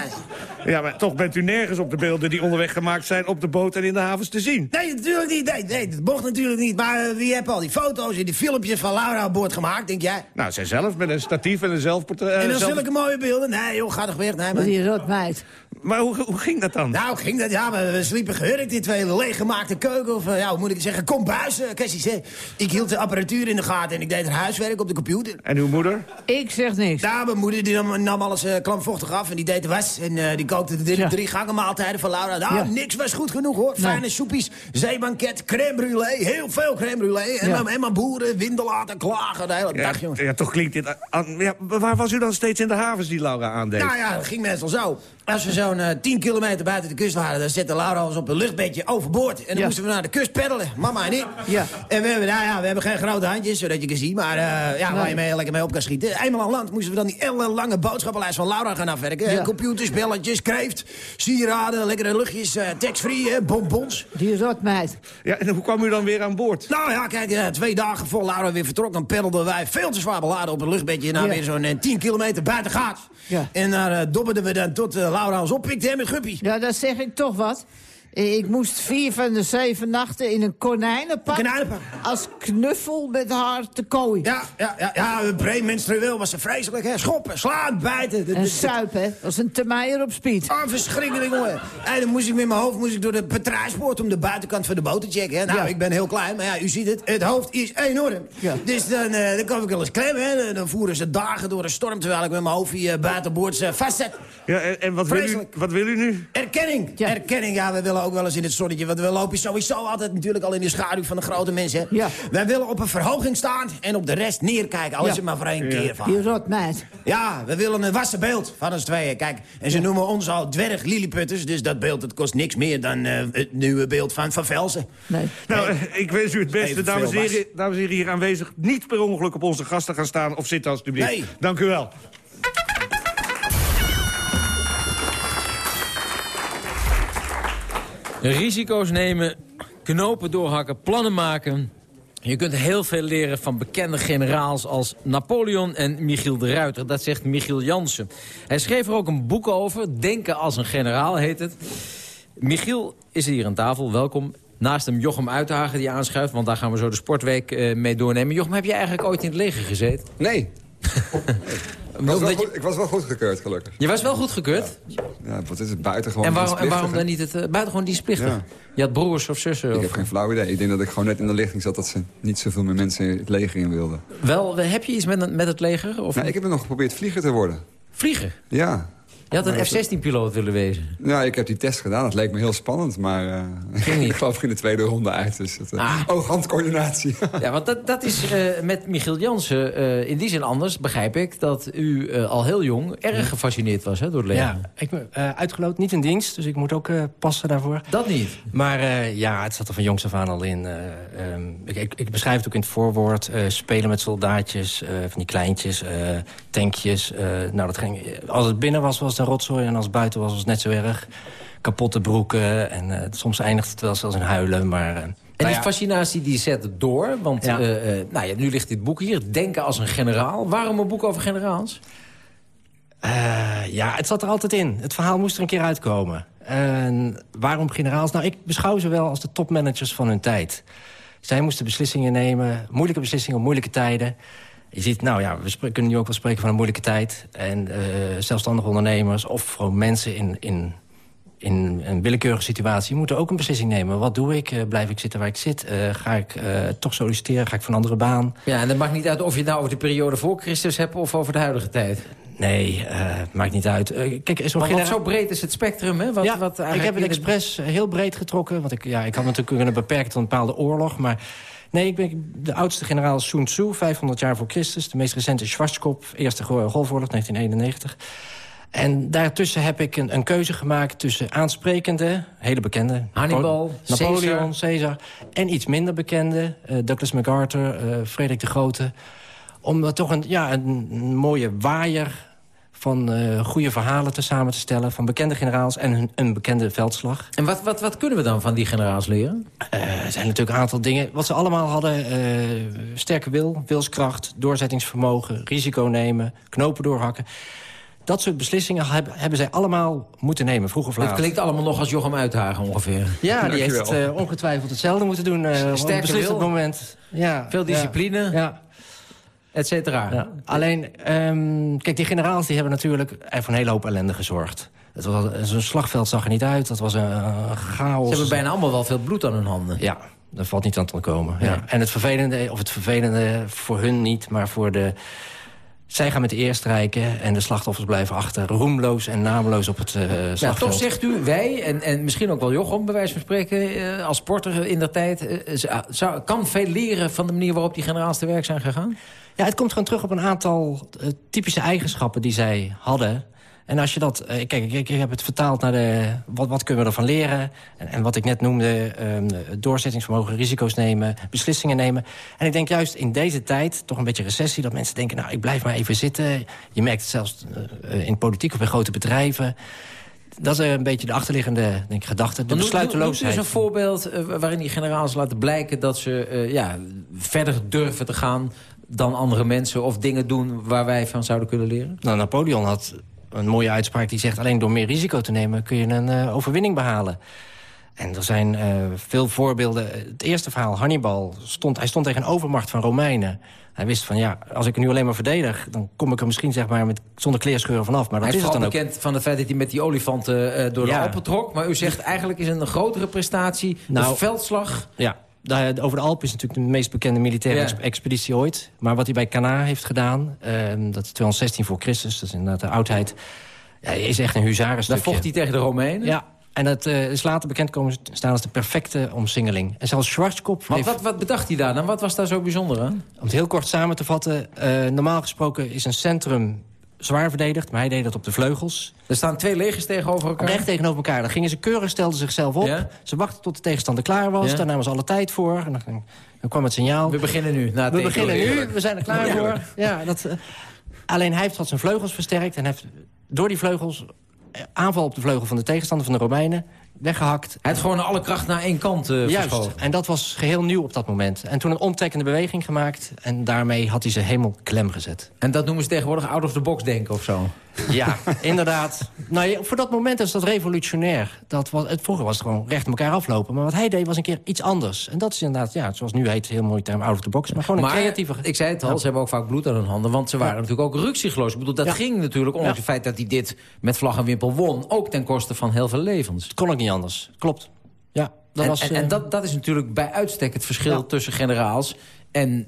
Ja, maar toch bent u nergens op de beelden die onderweg gemaakt zijn... op de boot en in de havens te zien. Nee, natuurlijk niet. Nee, nee, dat mocht natuurlijk niet. Maar eh, wie heeft al die foto's en die filmpjes van Laura aan boord gemaakt, denk jij? Nou, zij zelf met een statief en een zelfportret. eh, en dan zelf- zulke mooie beelden? Nee, joh, ga toch weg. Nee, man. Die rotmeid. Maar hoe, hoe ging dat dan? Nou, ging dat? Ja, we, we sliepen gehurkt in twee leeggemaakte keuken. Of, eh, ja, hoe moet ik het zeggen? Kombuis, uh, kwesties, hè. Ik hield de apparatuur in de gaten en ik deed er huiswerk op de computer. En uw moeder? Ik zeg niks. Nou, mijn moeder die nam, nam alles eh, klampvochtig af en die deed de was. En eh, die kookte de drie, Ja. drie gangen maaltijden van Laura. Nou, Ja. niks was goed genoeg, hoor. Fijne soepjes, zeebanket, crème brûlée. Heel veel crème brûlée. En, Ja. dan- en mijn boeren winden laten klagen de hele Ja, dag, jongen. ja, toch klinkt dit... aan- ja, waar was u dan steeds in de havens die Laura aandeed? Nou ja, dat ging meestal zo. Als we zo'n eh 10 kilometer buiten de kust waren... dan zette Laura ons op een luchtbedje overboord. En dan Ja. moesten we naar de kust peddelen. Mama en ik. Ja. En we hebben, nou ja, we hebben geen grote handjes, zodat je kan zien. Maar eh, ja, waar je mee, lekker mee op kan schieten. Eenmaal aan land moesten we dan die hele lange boodschappenlijst van Laura gaan afwerken. Ja. Computers, belletjes, kreeft, sieraden, lekkere luchtjes, eh tax-free, eh, bonbons. Die rotmeid. Ja, en hoe kwam u dan weer aan boord? Nou ja, kijk, eh, twee dagen voor Laura weer vertrok... dan peddelden wij veel te zwaar beladen op een luchtbedje... naar Ja. weer zo'n eh, 10 kilometer buiten gaat. Ja. En daar eh, dobberden we dan tot eh, Laura ons oppikte hè, met guppy. Ja, dat zeg ik toch wat. Ik moest vier van de zeven nachten in een konijnenpak... Een konijnenpak. als knuffel met haar te kooien. Ja, ja, ja, ja premenstrueel was ze vreselijk, hè. Schoppen, slaan, bijten. De- En de- suipen, hè. Als een termeier op speed. Ah, verschrikkelijk, jongen. En dan moest ik met mijn hoofd moest ik door de patrouillespoort... om de buitenkant van de boot te checken. Hè. Nou, Ja. ik ben heel klein, maar ja, u ziet het. Het hoofd is enorm. Ja. Dus dan, eh, dan kwam ik wel eens klemmen. Hè. Dan voeren ze dagen door een storm... terwijl ik met mijn hoofd hier buitenboord eh, vastzet. Ja, en, en wat, wil u, Vreselijk. wat wil u nu? Erkenning. Ja. Erkenning, ja, we willen ook wel eens in het zonnetje. Want we lopen sowieso altijd natuurlijk al in de schaduw van de grote mensen. hè. Ja. Wij willen op een verhoging staan en op de rest neerkijken. Al is Ja. het maar voor één keer. Van. Rotmeid. Ja, we willen een wassen beeld van ons tweeën. Kijk, en ze noemen ons al dwerg lilliputters. Dus dat beeld dat kost niks meer dan eh, het nieuwe beeld van Van Velzen. Nee. Nou, eh, ik wens u het beste, dames en, heren, dames en heren hier aanwezig. Niet per ongeluk op onze gasten gaan staan of zitten, alstublieft. Nee. Dank u wel. Risico's nemen, knopen doorhakken, plannen maken. Je kunt heel veel leren van bekende generaals als Napoleon en Michiel de Ruiter. Dat zegt Michiel Jansen. Hij schreef er ook een boek over. Denken als een generaal heet het. Michiel is hier aan tafel, welkom. Naast hem Jochem Uithagen die aanschuift, want daar gaan we zo de sportweek eh, mee doornemen. Jochem, heb je eigenlijk ooit in het leger gezeten? Nee. Ik was, wel goed, ik was wel goedgekeurd, gelukkig. Je was wel goed gekeurd? Ja, wat is het buitengewoon en, waarom, en waarom dan niet het uh, buitengewoon dienstplichtig? Ja. Je had broers of zussen? Ik of... heb geen flauw idee. Ik denk dat ik gewoon net in de lichting zat... dat ze niet zoveel meer mensen het leger in wilden. Wel, heb je iets met, met het leger? Of nou, ik heb nog geprobeerd vlieger te worden. Vlieger? Ja. Je had een Maar dat- F-16-piloot willen wezen. Ja, ik heb die test gedaan. Dat leek me heel spannend, maar uh, Ging niet. ik geloof in de tweede ronde uit. Dus het, uh, Ah. Oh, handcoördinatie. ja, want dat, dat is uh, met Michiel Jansen uh, in die zin anders, begrijp ik... dat u uh, al heel jong erg gefascineerd was hè, door het leger. Ja, ik ben uh, uitgeloot, niet in dienst, dus ik moet ook uh, passen daarvoor. Dat niet? Maar uh, ja, het zat er van jongs af aan al in. Uh, um, ik, ik, ik, beschrijf het ook in het voorwoord. Uh, spelen met soldaatjes, uh, van die kleintjes, uh, tankjes. Uh, nou, dat ging, als het binnen was, was een rotzooi. En als buiten was, was het net zo erg. Kapotte broeken. En uh, soms eindigt het wel zelfs in huilen. Maar, uh, en die ja. fascinatie die zet door. Want ja. uh, nou ja, nu ligt dit boek hier. Denken als een generaal. Waarom een boek over generaals? Uh, ja, het zat er altijd in. Het verhaal moest er een keer uitkomen. En waarom generaals? Nou, ik beschouw ze wel als de topmanagers van hun tijd. Zij moesten beslissingen nemen, moeilijke beslissingen op moeilijke tijden. Je ziet, nou ja, we kunnen nu ook wel spreken van een moeilijke tijd. En uh, zelfstandige ondernemers of gewoon mensen in, in, in een willekeurige situatie... moeten ook een beslissing nemen. Wat doe ik? Uh, blijf ik zitten waar ik zit? Uh, ga ik toch solliciteren? Ga ik van een andere baan? Ja, en dat maakt niet uit of je het nou over de periode voor Christus hebt... of over de huidige tijd. Nee, eh, maakt niet uit. Eh, kijk, zo'n Maar wat zo breed is het spectrum, hè? Wat, ja, wat ik heb het expres heel breed getrokken. Want ik, ja, ik had natuurlijk kunnen beperken tot een bepaalde oorlog. Maar nee, ik ben de oudste generaal Sun Tzu, 500 jaar voor Christus. De meest recente Schwarzkopf, Eerste Go- Golfoorlog, 1991. En daartussen heb ik een, een keuze gemaakt tussen aansprekende, hele bekende... Hannibal, Napoleon, Caesar. en iets minder bekende, eh, Douglas MacArthur, eh, Frederik de Grote. Om er toch een, ja, een, een mooie waaier van eh, goede verhalen te samen te stellen... van bekende generaals en hun, een bekende veldslag. En wat, wat, wat kunnen we dan van die generaals leren? Eh, er zijn natuurlijk een aantal dingen. Wat ze allemaal hadden, eh, sterke wil, wilskracht, doorzettingsvermogen... risico nemen, knopen doorhakken. Dat soort beslissingen hebben, hebben zij allemaal moeten nemen, vroeg of laat. Het klinkt allemaal nog als Jochem Uithagen ongeveer. Ja, die heeft eh, ongetwijfeld hetzelfde moeten doen eh, op een Sterke beslissend wil. moment. Ja, Veel ja. discipline, Ja. Et cetera. Ja. Alleen, ehm, kijk, die generaals die hebben natuurlijk er voor een hele hoop ellende gezorgd. Het was, zo'n slagveld zag er niet uit, dat was een, een chaos. Ze hebben bijna allemaal wel veel bloed aan hun handen. Ja, daar valt niet aan te ontkomen. Ja. Ja. En het vervelende, of het vervelende voor hun niet, maar voor de... Zij gaan met de eer strijken en de slachtoffers blijven achter. Roemloos en naamloos op het eh Nou, toch zegt u, wij, en, en misschien ook wel Jochem, bij wijze van spreken... eh, als sporter in der tijd, eh, zou- kan veel leren van de manier waarop die generaals te werk zijn gegaan? Ja, het komt gewoon terug op een aantal typische eigenschappen die zij hadden. En als je dat... eh, kijk, ik, ik heb het vertaald naar de... Wat, wat kunnen we ervan leren? En, en wat ik net noemde, ehm, doorzettingsvermogen, risico's nemen, beslissingen nemen. En ik denk juist in deze tijd, toch een beetje recessie... dat mensen denken, nou, ik blijf maar even zitten. Je merkt het zelfs eh, in politiek of bij grote bedrijven. Dat is eh, een beetje de achterliggende denk ik, gedachte. De noem- besluiteloosheid. eens een voorbeeld waarin die generaals laten blijken... dat ze ja, verder durven te gaan dan andere mensen... of dingen doen waar wij van zouden kunnen leren? Nou, Napoleon had een mooie uitspraak die zegt... alleen door meer risico te nemen kun je een eh, overwinning behalen. En er zijn eh, veel voorbeelden. Het eerste verhaal, Hannibal, stond, hij stond tegen een overmacht van Romeinen. Hij wist van, ja, als ik nu alleen maar verdedig... dan kom ik er misschien zeg maar, met, zonder kleerscheuren vanaf. Maar dat hij is is dan ook. bekend van het feit dat hij met die olifanten eh, door de. Alpen trok. Maar u zegt eigenlijk is een grotere prestatie Nou, de veldslag... Ja, daar- over de Alpen is natuurlijk de meest bekende militaire expeditie ooit. Maar wat hij bij Cana heeft gedaan, ehm, dat is 216 voor Christus... dat is inderdaad de oudheid, ja, is echt een huzarenstukje. Daar vocht hij tegen de Romeinen? Ja, en dat eh, is later bekend komen staan als de perfecte omsingeling. En zelfs Schwarzkopf Maar heeft... wat, wat bedacht hij daar dan? Wat was daar zo bijzonder aan? Om het heel kort samen te vatten... eh, normaal gesproken is een centrum zwaar verdedigd... maar hij deed dat op de vleugels. Er staan twee legers tegenover elkaar? Recht tegenover elkaar. Dan gingen ze keurig, stelden zichzelf op. Ja? Ze wachten tot de tegenstander klaar was. Daar namen ze alle tijd voor. En dan, dan kwam het signaal. We beginnen nu. Na We beginnen nu, we zijn er klaar voor. Ja, dat, eh, alleen hij heeft wat zijn vleugels versterkt... en heeft door die vleugels eh, aanval op de vleugel van de tegenstander van de Romeinen... weggehakt. Hij had gewoon alle kracht naar één kant uh, Juist, en dat was geheel nieuw op dat moment. En toen een omtrekkende beweging gemaakt... en daarmee had hij ze helemaal klem gezet. En dat noemen ze tegenwoordig out of the box denken of zo? Ja, inderdaad. Nou, voor dat moment is dat revolutionair. Dat was, het, vroeger was het gewoon recht elkaar aflopen. Maar wat hij deed was een keer iets anders. En dat is inderdaad, ja, zoals nu heet, heel mooi term out of the box. Maar gewoon een maar, creatieve... ik zei het al, Ja. ze hebben ook vaak bloed aan hun handen. Want ze waren Ja. natuurlijk ook ruksigloos. Ik bedoel, dat Ja. ging natuurlijk, ondanks Ja. het feit dat hij dit met vlag en wimpel won... ook ten koste van heel veel levens. kon ook niet anders. Klopt. Ja, dat en was... en, eh, en dat, dat is natuurlijk bij uitstek het verschil tussen generaals... en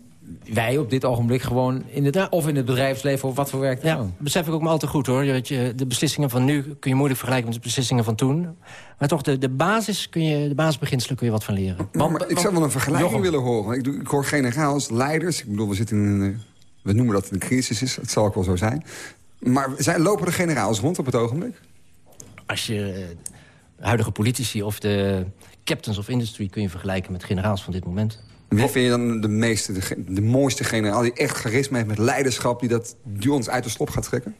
wij op dit ogenblik gewoon in het, of in het bedrijfsleven... of wat voor werk dan Ja, ook. besef ik ook maar al te goed hoor. Je weet je, de beslissingen van nu kun je moeilijk vergelijken met de beslissingen van toen. Maar toch, de, de basis kun je, de basisbeginselen kun je wat van leren. Maar, maar ik zou wel een vergelijking willen horen. Ik, doe, ik hoor generaals, leiders. Ik bedoel, we zitten in een... eh, We noemen dat een crisis is. Het zal ook wel zo zijn. Maar zijn, lopen de generaals rond op het ogenblik? Als je eh, huidige politici of de captains of industry kun je vergelijken met generaals van dit moment. Wie vind je dan de meeste, de, mooiste generaal... die echt charisma heeft met leiderschap... die, dat, die ons uit de slop gaat trekken?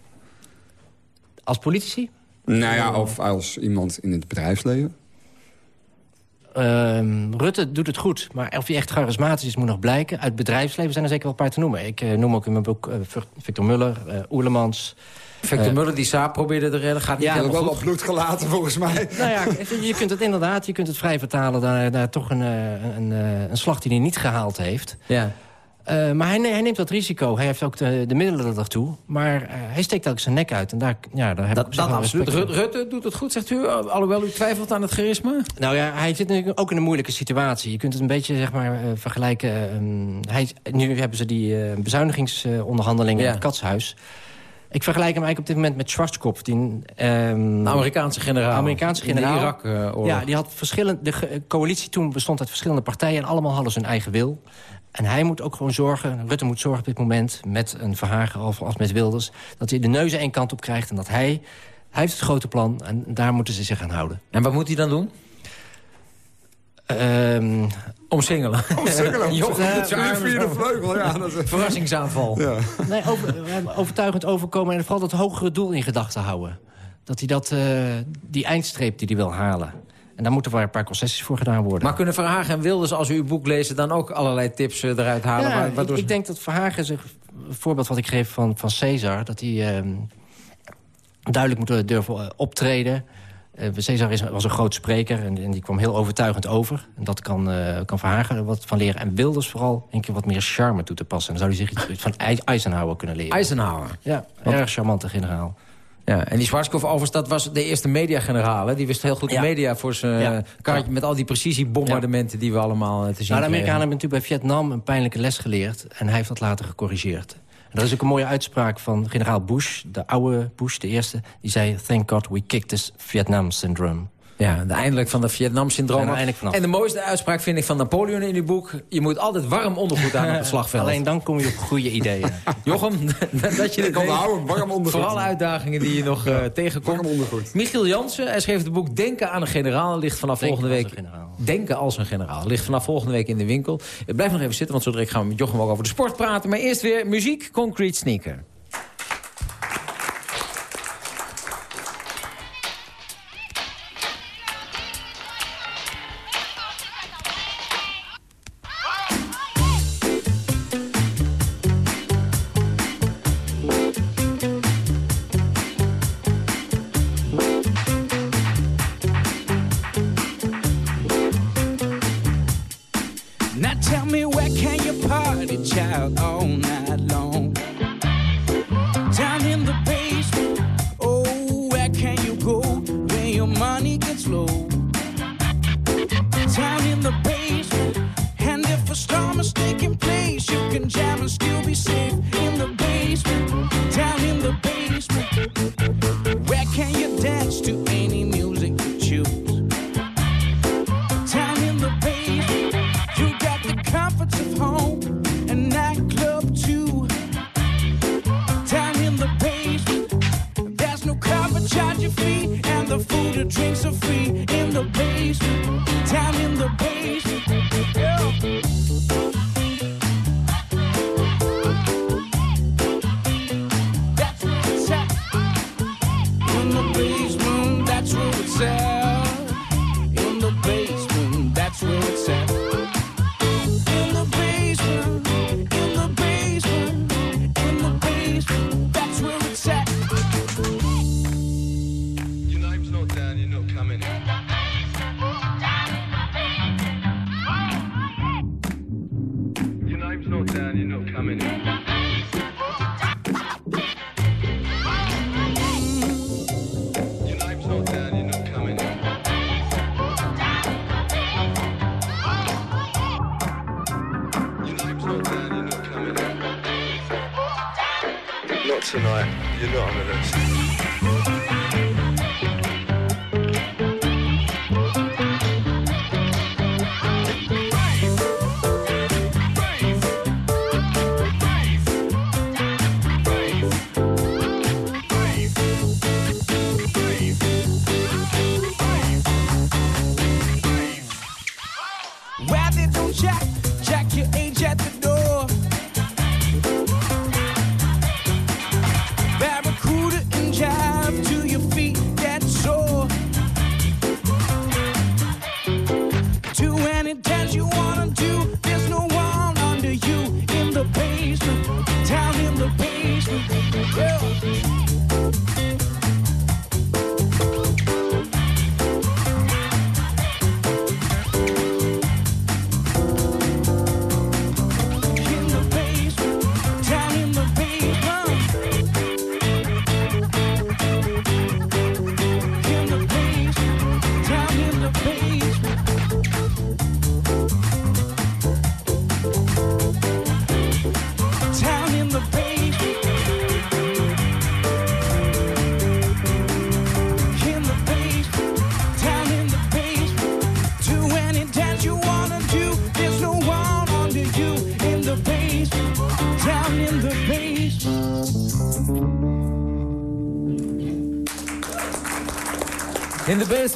Als politici? Nou ja, of als iemand in het bedrijfsleven. Ehm, Rutte doet het goed, maar of hij echt charismatisch is moet nog blijken. Uit het bedrijfsleven zijn er zeker wel een paar te noemen. Ik eh, noem ook in mijn boek eh, Victor Muller, eh Oerlemans. Victor Eh, Muller die Saab probeerde te redden, gaat niet Ja, helemaal wel wat bloed gelaten volgens mij. Nou ja, je kunt het inderdaad, je kunt het vrij vertalen naar, naar toch een, eh, een, eh, een slag die hij niet gehaald heeft. Ja. Eh, maar hij, hij neemt dat risico. Hij heeft ook de, de middelen ertoe. Maar eh, hij steekt ook zijn nek uit. En daar, ja, daar heb ik Dat, op zich dat absoluut. voor. Rutte doet het goed, zegt u, alhoewel u twijfelt aan het charisma? Nou ja, hij zit natuurlijk ook in een moeilijke situatie. Je kunt het een beetje zeg maar, vergelijken. ehm, hij, nu hebben ze die bezuinigingsonderhandelingen Ja. in het katshuis. Ik vergelijk hem eigenlijk op dit moment met Schwarzkopf. Die, ehm, Amerikaanse generaal. Amerikaanse In de generaal. Irak-oorlog. ja, die had verschillende... De coalitie toen bestond uit verschillende partijen... en allemaal hadden zijn eigen wil. En hij moet ook gewoon zorgen, Rutte moet zorgen op dit moment... met een Verhagen of, of met Wilders... dat hij de neuzen één kant op krijgt... en dat hij... Hij heeft het grote plan en daar moeten ze zich aan houden. En wat moet hij dan doen? Ehm Omsingelen. Omsingelen. Ja, vierde zo. vleugel, ja, dat is- Verrassingsaanval. Nee, over, overtuigend overkomen en vooral dat hogere doel in gedachten houden. Dat hij dat, eh, die eindstreep die hij wil halen. En daar moeten wel een paar concessies voor gedaan worden. Maar kunnen Verhagen en Wilders, als u uw boek lezen... dan ook allerlei tips eh, eruit halen? Ja, ik, waardoor ik denk dat Verhagen zich... Een voorbeeld wat ik geef van, van Caesar... dat hij ehm, duidelijk moet durven eh, optreden. Eh, Caesar is, was een groot spreker en, en die kwam heel overtuigend over. En dat kan, eh, kan Verhagen er wat van leren. En Wilders vooral een keer wat meer charme toe te passen. En dan zou hij zich iets van Ei- Eisenhower kunnen leren. Eisenhower. Ja, erg charmante generaal. Ja, en die Schwarzkopf overigens, dat was de eerste mediageneraal. Die wist heel goed de Ja. media voor zijn Ja. eh, kaartje... met al die precisiebombardementen die we allemaal te zien Nou, de Amerikanen hebben natuurlijk bij Vietnam een pijnlijke les geleerd. En hij heeft dat later gecorrigeerd. Dat is ook een mooie uitspraak van generaal Bush, de oude Bush, de eerste. Die zei, thank God we kicked this Vietnam syndrome. Ja, de eindelijk van de Vietnam-syndroom. Zijn eindelijk vanaf. En de mooiste uitspraak vind ik van Napoleon in uw boek... je moet altijd warm ondergoed aan op het slagveld. Alleen dan kom je op goede ideeën. Jochem, dat je Ik dit houden, warm ondergoed. Voor alle uitdagingen die je nog eh, tegenkomt. Warm ondergoed. Michiel Jansen, hij schreef het boek Denken aan een generaal. Ligt vanaf Denken volgende week. Denken als een generaal. Ligt vanaf volgende week in de winkel. Blijf nog even zitten, want zo direct gaan we met Jochem ook over de sport praten. Maar eerst weer muziek, Concrete Sneaker. Can you dance to any the basement.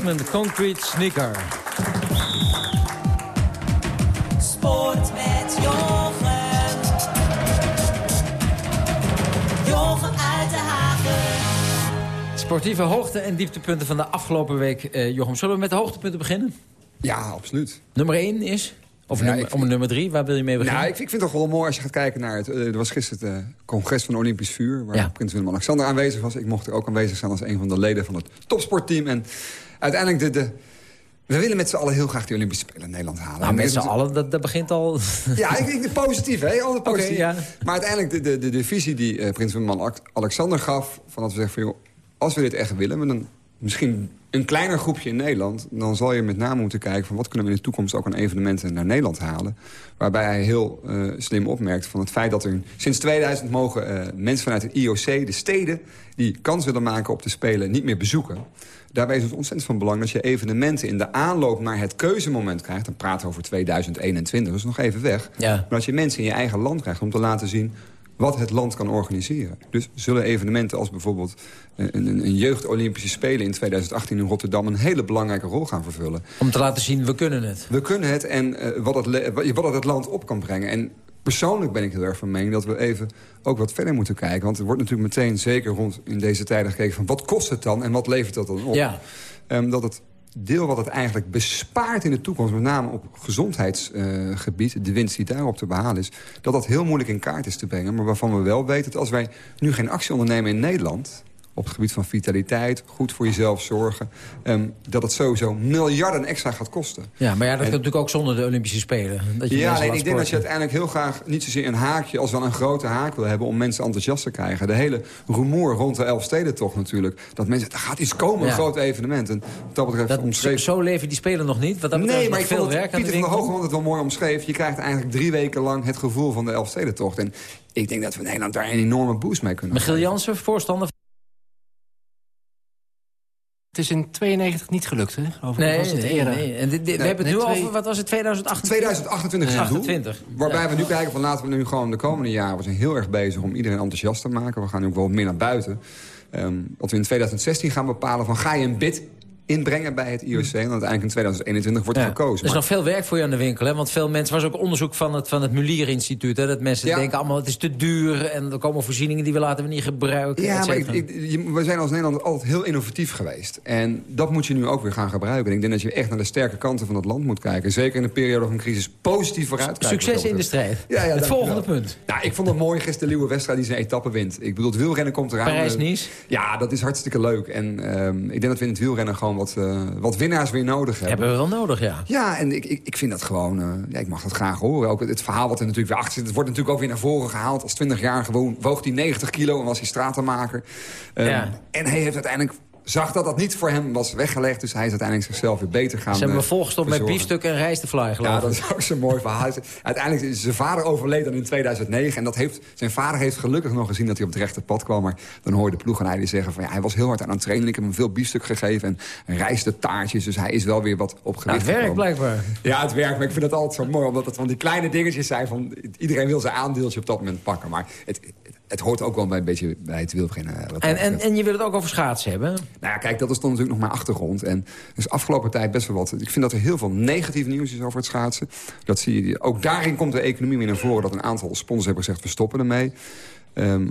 In the basement, concrete sneaker. Sport met Jochem. Jochem uit de haven. Sportieve hoogte- en dieptepunten van de afgelopen week. Eh Jochem, zullen we met de hoogtepunten beginnen? Ja, absoluut. Nummer 1 is? Of Ja, nummer, om nummer 3, waar wil je mee beginnen? Nou, ik, ik vind het toch wel mooi als je gaat kijken naar het... eh, er was gisteren het eh, congres van Olympisch Vuur... waar Ja. prins Willem-Alexander aanwezig was. Ik mocht er ook aanwezig zijn als een van de leden van het topsportteam. En uiteindelijk, de, de, we willen met z'n allen heel graag die Olympische Spelen in Nederland halen. nou, met z'n allen, dat, dat begint al... Ja, ik, ik, positief, hè? Altijd positief. Ja. Maar uiteindelijk, de, de, de, de visie die eh, prins Willem-Alexander gaf... van dat we zeggen van, joh, als we dit echt willen... een, misschien een kleiner groepje in Nederland... dan zal je met name moeten kijken... van wat kunnen we in de toekomst ook aan evenementen naar Nederland halen. Waarbij hij heel eh, slim opmerkt van het feit dat er... sinds 2000 mogen eh, mensen vanuit het IOC, de steden... die kans willen maken op de Spelen, niet meer bezoeken. Daarbij is het ontzettend van belang dat je evenementen in de aanloop naar het keuzemoment krijgt. Dan praten we over 2021, dat is nog even weg. Ja. Maar dat je mensen in je eigen land krijgt om te laten zien wat het land kan organiseren. Dus zullen evenementen als bijvoorbeeld een, een, een jeugd-Olympische Spelen in 2018 in Rotterdam... een hele belangrijke rol gaan vervullen. Om te laten zien, we kunnen het. We kunnen het en eh, wat, het wat het het land op kan brengen. En persoonlijk ben ik heel erg van mening dat we even ook wat verder moeten kijken. Want er wordt natuurlijk meteen, zeker rond in deze tijden gekeken... van wat kost het dan en wat levert dat dan op? Ja. Ehm, dat het deel wat het eigenlijk bespaart in de toekomst... met name op gezondheidsgebied, de winst die daarop te behalen is... dat dat heel moeilijk in kaart is te brengen. Maar waarvan we wel weten dat als wij nu geen actie ondernemen in Nederland op het gebied van vitaliteit, goed voor jezelf zorgen... ehm, dat het sowieso miljarden extra gaat kosten. Ja, maar ja, dat En- kan natuurlijk ook zonder de Olympische Spelen. Dat je ja, nee, ik denk dat je uiteindelijk heel graag niet zozeer een haakje... als wel een grote haak wil hebben om mensen enthousiast te krijgen. De hele rumoer rond de Elfstedentocht natuurlijk. Dat mensen, er gaat iets komen, een groot evenement. En wat dat betreft Dat, zo, omschreef... zo leven die Spelen nog niet. Want dat Nee, maar ik veel vond werk de Pieter van der. Hoogland het wel mooi omschreef. Je krijgt eigenlijk drie weken lang het gevoel van de Elfstedentocht. En ik denk dat we in Nederland daar een enorme boost mee kunnen Michiel Jansen, voorstander Het is in 92 niet gelukt, hè? Ik. Nee, Was het nee, eerder? nee. En dit- dit- we Nee, hebben het nu nee, twee- over, wat was het, 2028? 2028 is het doel. 28. Waarbij we nu kijken van laten we nu gewoon de komende jaren... we zijn heel erg bezig om iedereen enthousiast te maken. We gaan nu ook wel meer naar buiten. Ehm wat we in 2016 gaan bepalen van ga je een bid inbrengen bij het IOC... en uiteindelijk in 2021 wordt Ja. gekozen. Er is Maar- nog veel werk voor je aan de winkel. Hè? Want veel mensen, was ook onderzoek van het, van het Mulier-instituut. hè, Dat mensen Ja. denken allemaal, het is te duur. En er komen voorzieningen die we laten we niet gebruiken. Ja, maar ik, ik- we zijn als Nederland altijd heel innovatief geweest. En dat moet je nu ook weer gaan gebruiken. En ik denk dat je echt naar de sterke kanten van het land moet kijken. Zeker in een periode van crisis positief vooruit kijken. Succes in de strijd. Ja, ja, het volgende punt. Nou, ik vond het mooi gisteren de Leeuwen wedstrijd die zijn etappe wint. Ik bedoel, het wielrennen komt eraan. Parijs-Nice. Ja, dat is hartstikke leuk. En ehm, ik denk dat we in het wielrennen gewoon wat, eh, wat winnaars weer nodig hebben. Hebben we wel nodig, ja. Ja, en ik, ik, ik vind dat gewoon... eh, ja, ik mag dat graag horen. Ook het, verhaal wat er natuurlijk weer achter zit... het wordt natuurlijk ook weer naar voren gehaald. Als 20 jaar gewoon woog hij 90 kilo en was hij stratenmaker. Ehm, Ja. En hij heeft uiteindelijk... zag dat dat niet voor hem was weggelegd. Dus hij is uiteindelijk zichzelf weer beter gaan Ze hebben me eh, volgestopt met biefstuk en rijstevlaai, geloof Ja, ik. dat is ook zo'n mooi verhaal. Hij Uiteindelijk is zijn vader overleden in 2009. En dat heeft, zijn vader heeft gelukkig nog gezien dat hij op het rechte pad kwam. Maar dan hoor je de ploegenleider zeggen van... Ja, hij was heel hard aan het trainen. Ik heb hem veel biefstuk gegeven en rijste taartjes. Dus hij is wel weer wat op Nou, het werkt blijkbaar. Ja, het werkt. Maar ik vind het altijd zo mooi. Omdat het van die kleine dingetjes zijn van... Iedereen wil zijn aandeeltje op dat moment pakken. Maar het, het, hoort ook wel bij een beetje bij het wielrennen. dat En, en, en je wil het ook over schaatsen hebben. Nou ja, kijk, dat is dan natuurlijk nog maar achtergrond. En dus afgelopen tijd best wel wat. Ik vind dat er heel veel negatief nieuws is over het schaatsen. Dat zie je, ook daarin komt de economie weer naar voren... dat een aantal sponsors hebben gezegd, we stoppen ermee. Ehm,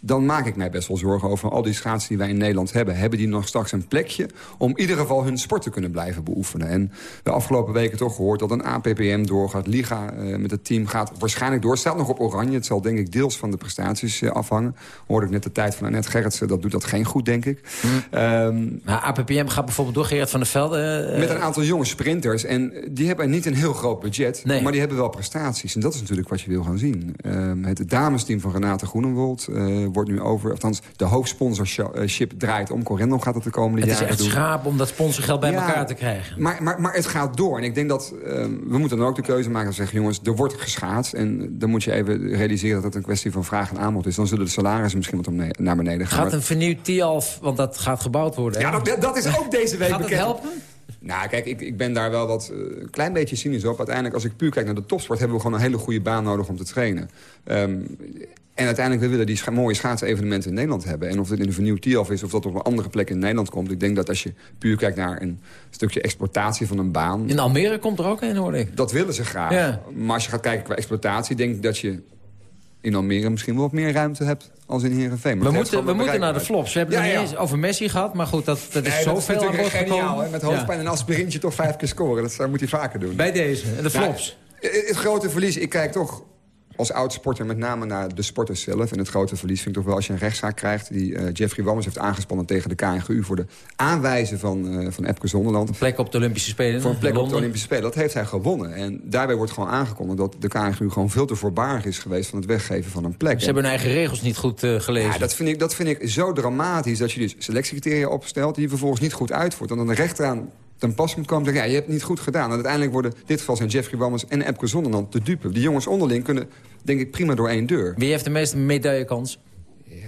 dan maak ik mij best wel zorgen over al die schaatsen die wij in Nederland hebben. Hebben die nog straks een plekje om in ieder geval hun sport te kunnen blijven beoefenen? En de afgelopen weken toch gehoord dat een APPM doorgaat. Liga eh, met het team gaat waarschijnlijk door. Staat nog op oranje. Het zal denk ik deels van de prestaties eh, afhangen. Hoorde ik net de tijd van Annette Gerritsen. Dat doet dat geen goed, denk ik. Ehm, Nou, APPM gaat bijvoorbeeld door Gerard van der Velde. eh, met een aantal jonge sprinters. En die hebben niet een heel groot budget. Maar die hebben wel prestaties. En dat is natuurlijk wat je wil gaan zien. Ehm, het damesteam van Renate Groenenwold eh, wordt nu over... althans, de hoofdsponsorship draait om. Corendon gaat het de komende het is jaren echt doen. schaap om dat sponsorgeld bij Ja, elkaar te krijgen. Maar, maar, maar het gaat door. En ik denk dat ehm, we moeten dan ook de keuze maken en zeggen... jongens, er wordt geschaatst. En dan moet je even realiseren dat het een kwestie van vraag en aanbod is. Dan zullen de salarissen misschien wat naar beneden gaan. Gaat een vernieuwd Tialf, want dat gaat gebouwd worden. hè? Ja, dat, dat is ook deze week Gaat het bekend. helpen? Nou, kijk, ik, ik ben daar wel wat eh, een klein beetje cynisch op. Uiteindelijk, als ik puur kijk naar de topsport... hebben we gewoon een hele goede baan nodig om te trainen. Ehm, en uiteindelijk we willen die scha mooie schaatsevenementen in Nederland hebben. En of dit in een vernieuwd TIAF is of dat op een andere plek in Nederland komt. Ik denk dat als je puur kijkt naar een stukje exploitatie van een baan... In Almere komt er ook een, hoor ik. Dat willen ze graag. Ja. Maar als je gaat kijken qua exploitatie... denk ik dat je in Almere misschien wel wat meer ruimte hebt als in Heerenveen. Maar We het moeten, we moeten naar de flops. We hebben Ja, het ja. niet eens over Messi gehad, maar goed, dat, dat is Nee, zoveel aan gekomen. hè, Met hoofdpijn en aspirintje toch vijf keer scoren. Dat moet hij vaker doen. Bij deze. En de Nou, flops. het het grote verlies, ik kijk toch als oud-sporter met name naar de sporters zelf. En het grote verlies vind ik toch wel als je een rechtszaak krijgt... die eh, Jeffrey Wammers heeft aangespannen tegen de KNGU... voor de aanwijzen van, eh van Epke Zonderland. Een plek op de Olympische Spelen. Voor een plek op de. Olympische Spelen. Dat heeft hij gewonnen. En daarbij wordt gewoon aangekondigd dat de KNGU gewoon veel te voorbarig is geweest... van het weggeven van een plek. Ze hebben hun eigen regels niet goed eh, gelezen. Ja, dat vind, ik, dat vind ik zo dramatisch. Dat je dus selectiecriteria opstelt die je vervolgens niet goed uitvoert. En dan de rechter aan ten pas moet komen ja, je hebt het niet goed gedaan. En uiteindelijk worden, in dit geval zijn Jeffrey Wammers en Epke Zonderland de dupe. Die jongens onderling kunnen, denk ik, prima door één deur. Wie heeft de meeste medaillekans?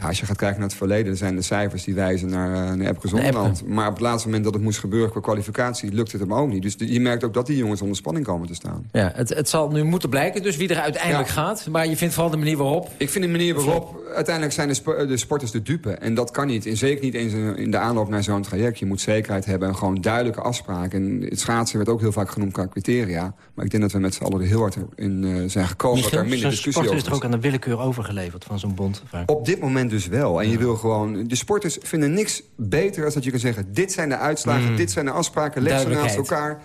Ja, als je gaat kijken naar het verleden, zijn de cijfers die wijzen naar, uh, naar Epke Zonderland. Maar op het laatste moment dat het moest gebeuren qua kwalificatie... lukt het hem ook niet. Dus de- je merkt ook dat die jongens onder spanning komen te staan. Ja, het, het zal nu moeten blijken, dus wie er uiteindelijk Ja. gaat. Maar je vindt vooral de manier waarop. Ik vind de manier waarop... Uiteindelijk zijn de, spo- de sporters de dupe. En dat kan niet. En zeker niet eens in in de aanloop naar zo'n traject. Je moet zekerheid hebben en gewoon duidelijke afspraken. En het schaatsen werd ook heel vaak genoemd qua criteria. Maar ik denk dat we met z'n allen er heel hard in eh, zijn gekomen... dat daar minder discussie over is er ook aan de willekeur overgeleverd van zo'n bond. vaak. Op dit moment dus wel. En je wil gewoon... De sporters vinden niks beter als dat je kan zeggen... dit zijn de uitslagen, Mm. dit zijn de afspraken... leg ze naast elkaar.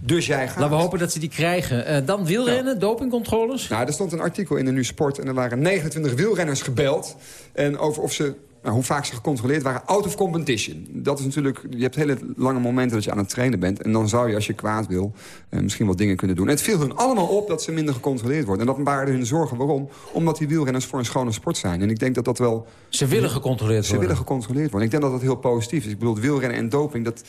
Dus jij gaat. Laten we hopen dat ze die krijgen. Eh, dan wielrennen, dopingcontroles. Nou, er stond een artikel in de Nu Sport... en er waren 29 wielrenners gebeld. En over of ze... Nou, hoe vaak ze gecontroleerd waren, out of competition. Dat is natuurlijk, je hebt hele lange momenten dat je aan het trainen bent. En dan zou je, als je kwaad wil, eh, misschien wat dingen kunnen doen. En het viel hun allemaal op dat ze minder gecontroleerd worden. En dat waren hun zorgen. Waarom? Omdat die wielrenners voor een schone sport zijn. En ik denk dat dat wel... Ze willen gecontroleerd Ze worden. willen gecontroleerd worden. Ik denk dat dat heel positief is. Ik bedoel, wielrennen en doping, dat,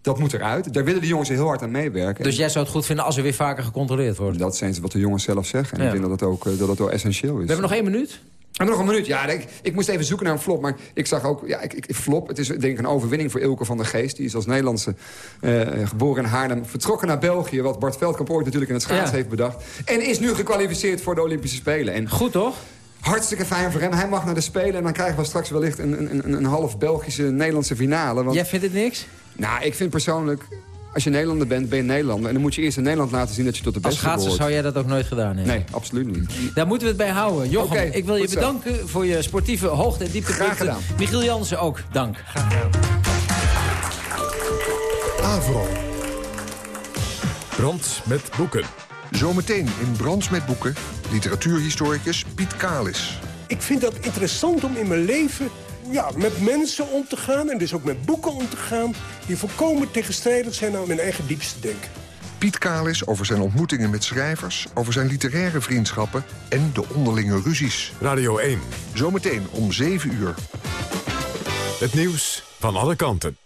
dat moet eruit. Daar willen de jongens heel hard aan meewerken. Dus jij zou het goed vinden als er weer vaker gecontroleerd wordt? Dat zijn wat de jongens zelf zeggen. En Ja. ik denk dat dat ook eh, dat dat wel essentieel is. We hebben nog één minuut. Hebben nog een minuut. Ja, ik, ik moest even zoeken naar een flop. Maar ik zag ook, ja, ik, ik, flop. Het is denk ik een overwinning voor Ilke van der Geest. Die is als Nederlandse eh, geboren in Haarlem. Vertrokken naar België. Wat Bart Veldkamp ooit natuurlijk in het schaatsen Ja. heeft bedacht. En is nu gekwalificeerd voor de Olympische Spelen. En Goed, toch? Hartstikke fijn voor hem. Hij mag naar de Spelen. En dan krijgen we straks wellicht een, een, een, een half Belgische Nederlandse finale. Want, Jij vindt het niks? Nou, ik vind persoonlijk... Als je Nederlander bent, ben je Nederlander. En dan moet je eerst in Nederland laten zien dat je tot de Als beste schaatser behoort. zou jij dat ook nooit gedaan hebben? Nee, absoluut niet. Daar moeten we het bij houden. Jochem, ik wil je zo. bedanken voor je sportieve hoogte- en dieptepunten. Graag gedaan. Michiel Jansen ook, dank. Avro. Brand met boeken. Zometeen in Brands met boeken, literatuurhistoricus Piet Kalis. Ik vind dat interessant om in mijn leven ja, met mensen om te gaan... en dus ook met boeken om te gaan... die volkomen tegenstrijdig zijn aan mijn eigen diepste denken. Piet Kalis over zijn ontmoetingen met schrijvers... over zijn literaire vriendschappen en de onderlinge ruzies. Radio 1. Zometeen om 7 uur. Het nieuws van alle kanten.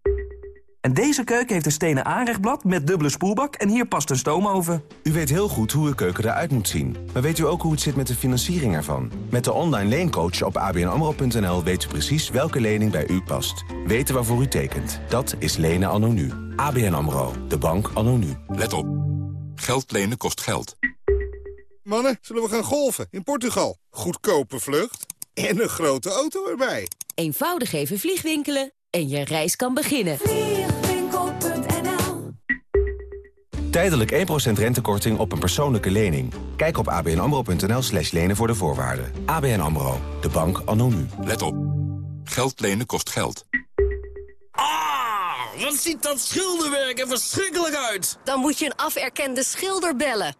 En deze keuken heeft een stenen aanrechtblad met dubbele spoelbak... en hier past een stoomoven. U weet heel goed hoe uw keuken eruit moet zien. Maar weet u ook hoe het zit met de financiering ervan? Met de online leencoach op abnamro.nl weet u precies welke lening bij u past. Weten waarvoor u tekent. Dat is lenen anno nu. ABN AMRO. De bank anno nu. Let op. Geld lenen kost geld. Mannen, zullen we gaan golfen in Portugal? Goedkope vlucht en een grote auto erbij. Eenvoudig even vliegwinkelen en je reis kan beginnen. Tijdelijk 1% rentekorting op een persoonlijke lening. Kijk op abnamro.nl slash lenen voor de voorwaarden. ABN AMRO. De bank anno nu. Let op. Geld lenen kost geld. Wat ziet dat schilderwerk er verschrikkelijk uit! Dan moet je een aferkende schilder bellen.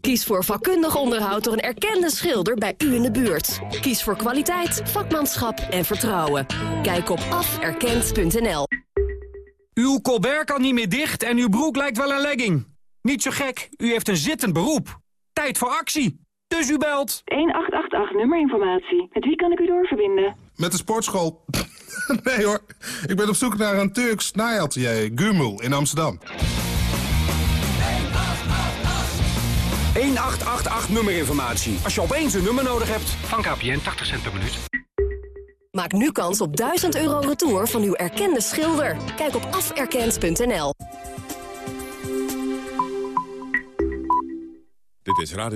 Kies voor vakkundig onderhoud door een erkende schilder bij u in de buurt. Kies voor kwaliteit, vakmanschap en vertrouwen. Kijk op aferkend.nl. Uw colbert kan niet meer dicht en uw broek lijkt wel een legging. Niet zo gek, u heeft een zittend beroep. Tijd voor actie. Dus u belt. 1888 nummerinformatie. Met wie kan ik u doorverbinden? Met de sportschool. nee hoor, ik ben op zoek naar een Turks naaiatelier, Gumul, in Amsterdam. 1888 nummerinformatie. Als je opeens een nummer nodig hebt. Van KPN 80 cent per minuut. Maak nu kans op 1000 euro retour van uw erkende schilder. Kijk op aferkend.nl. Dit is Radio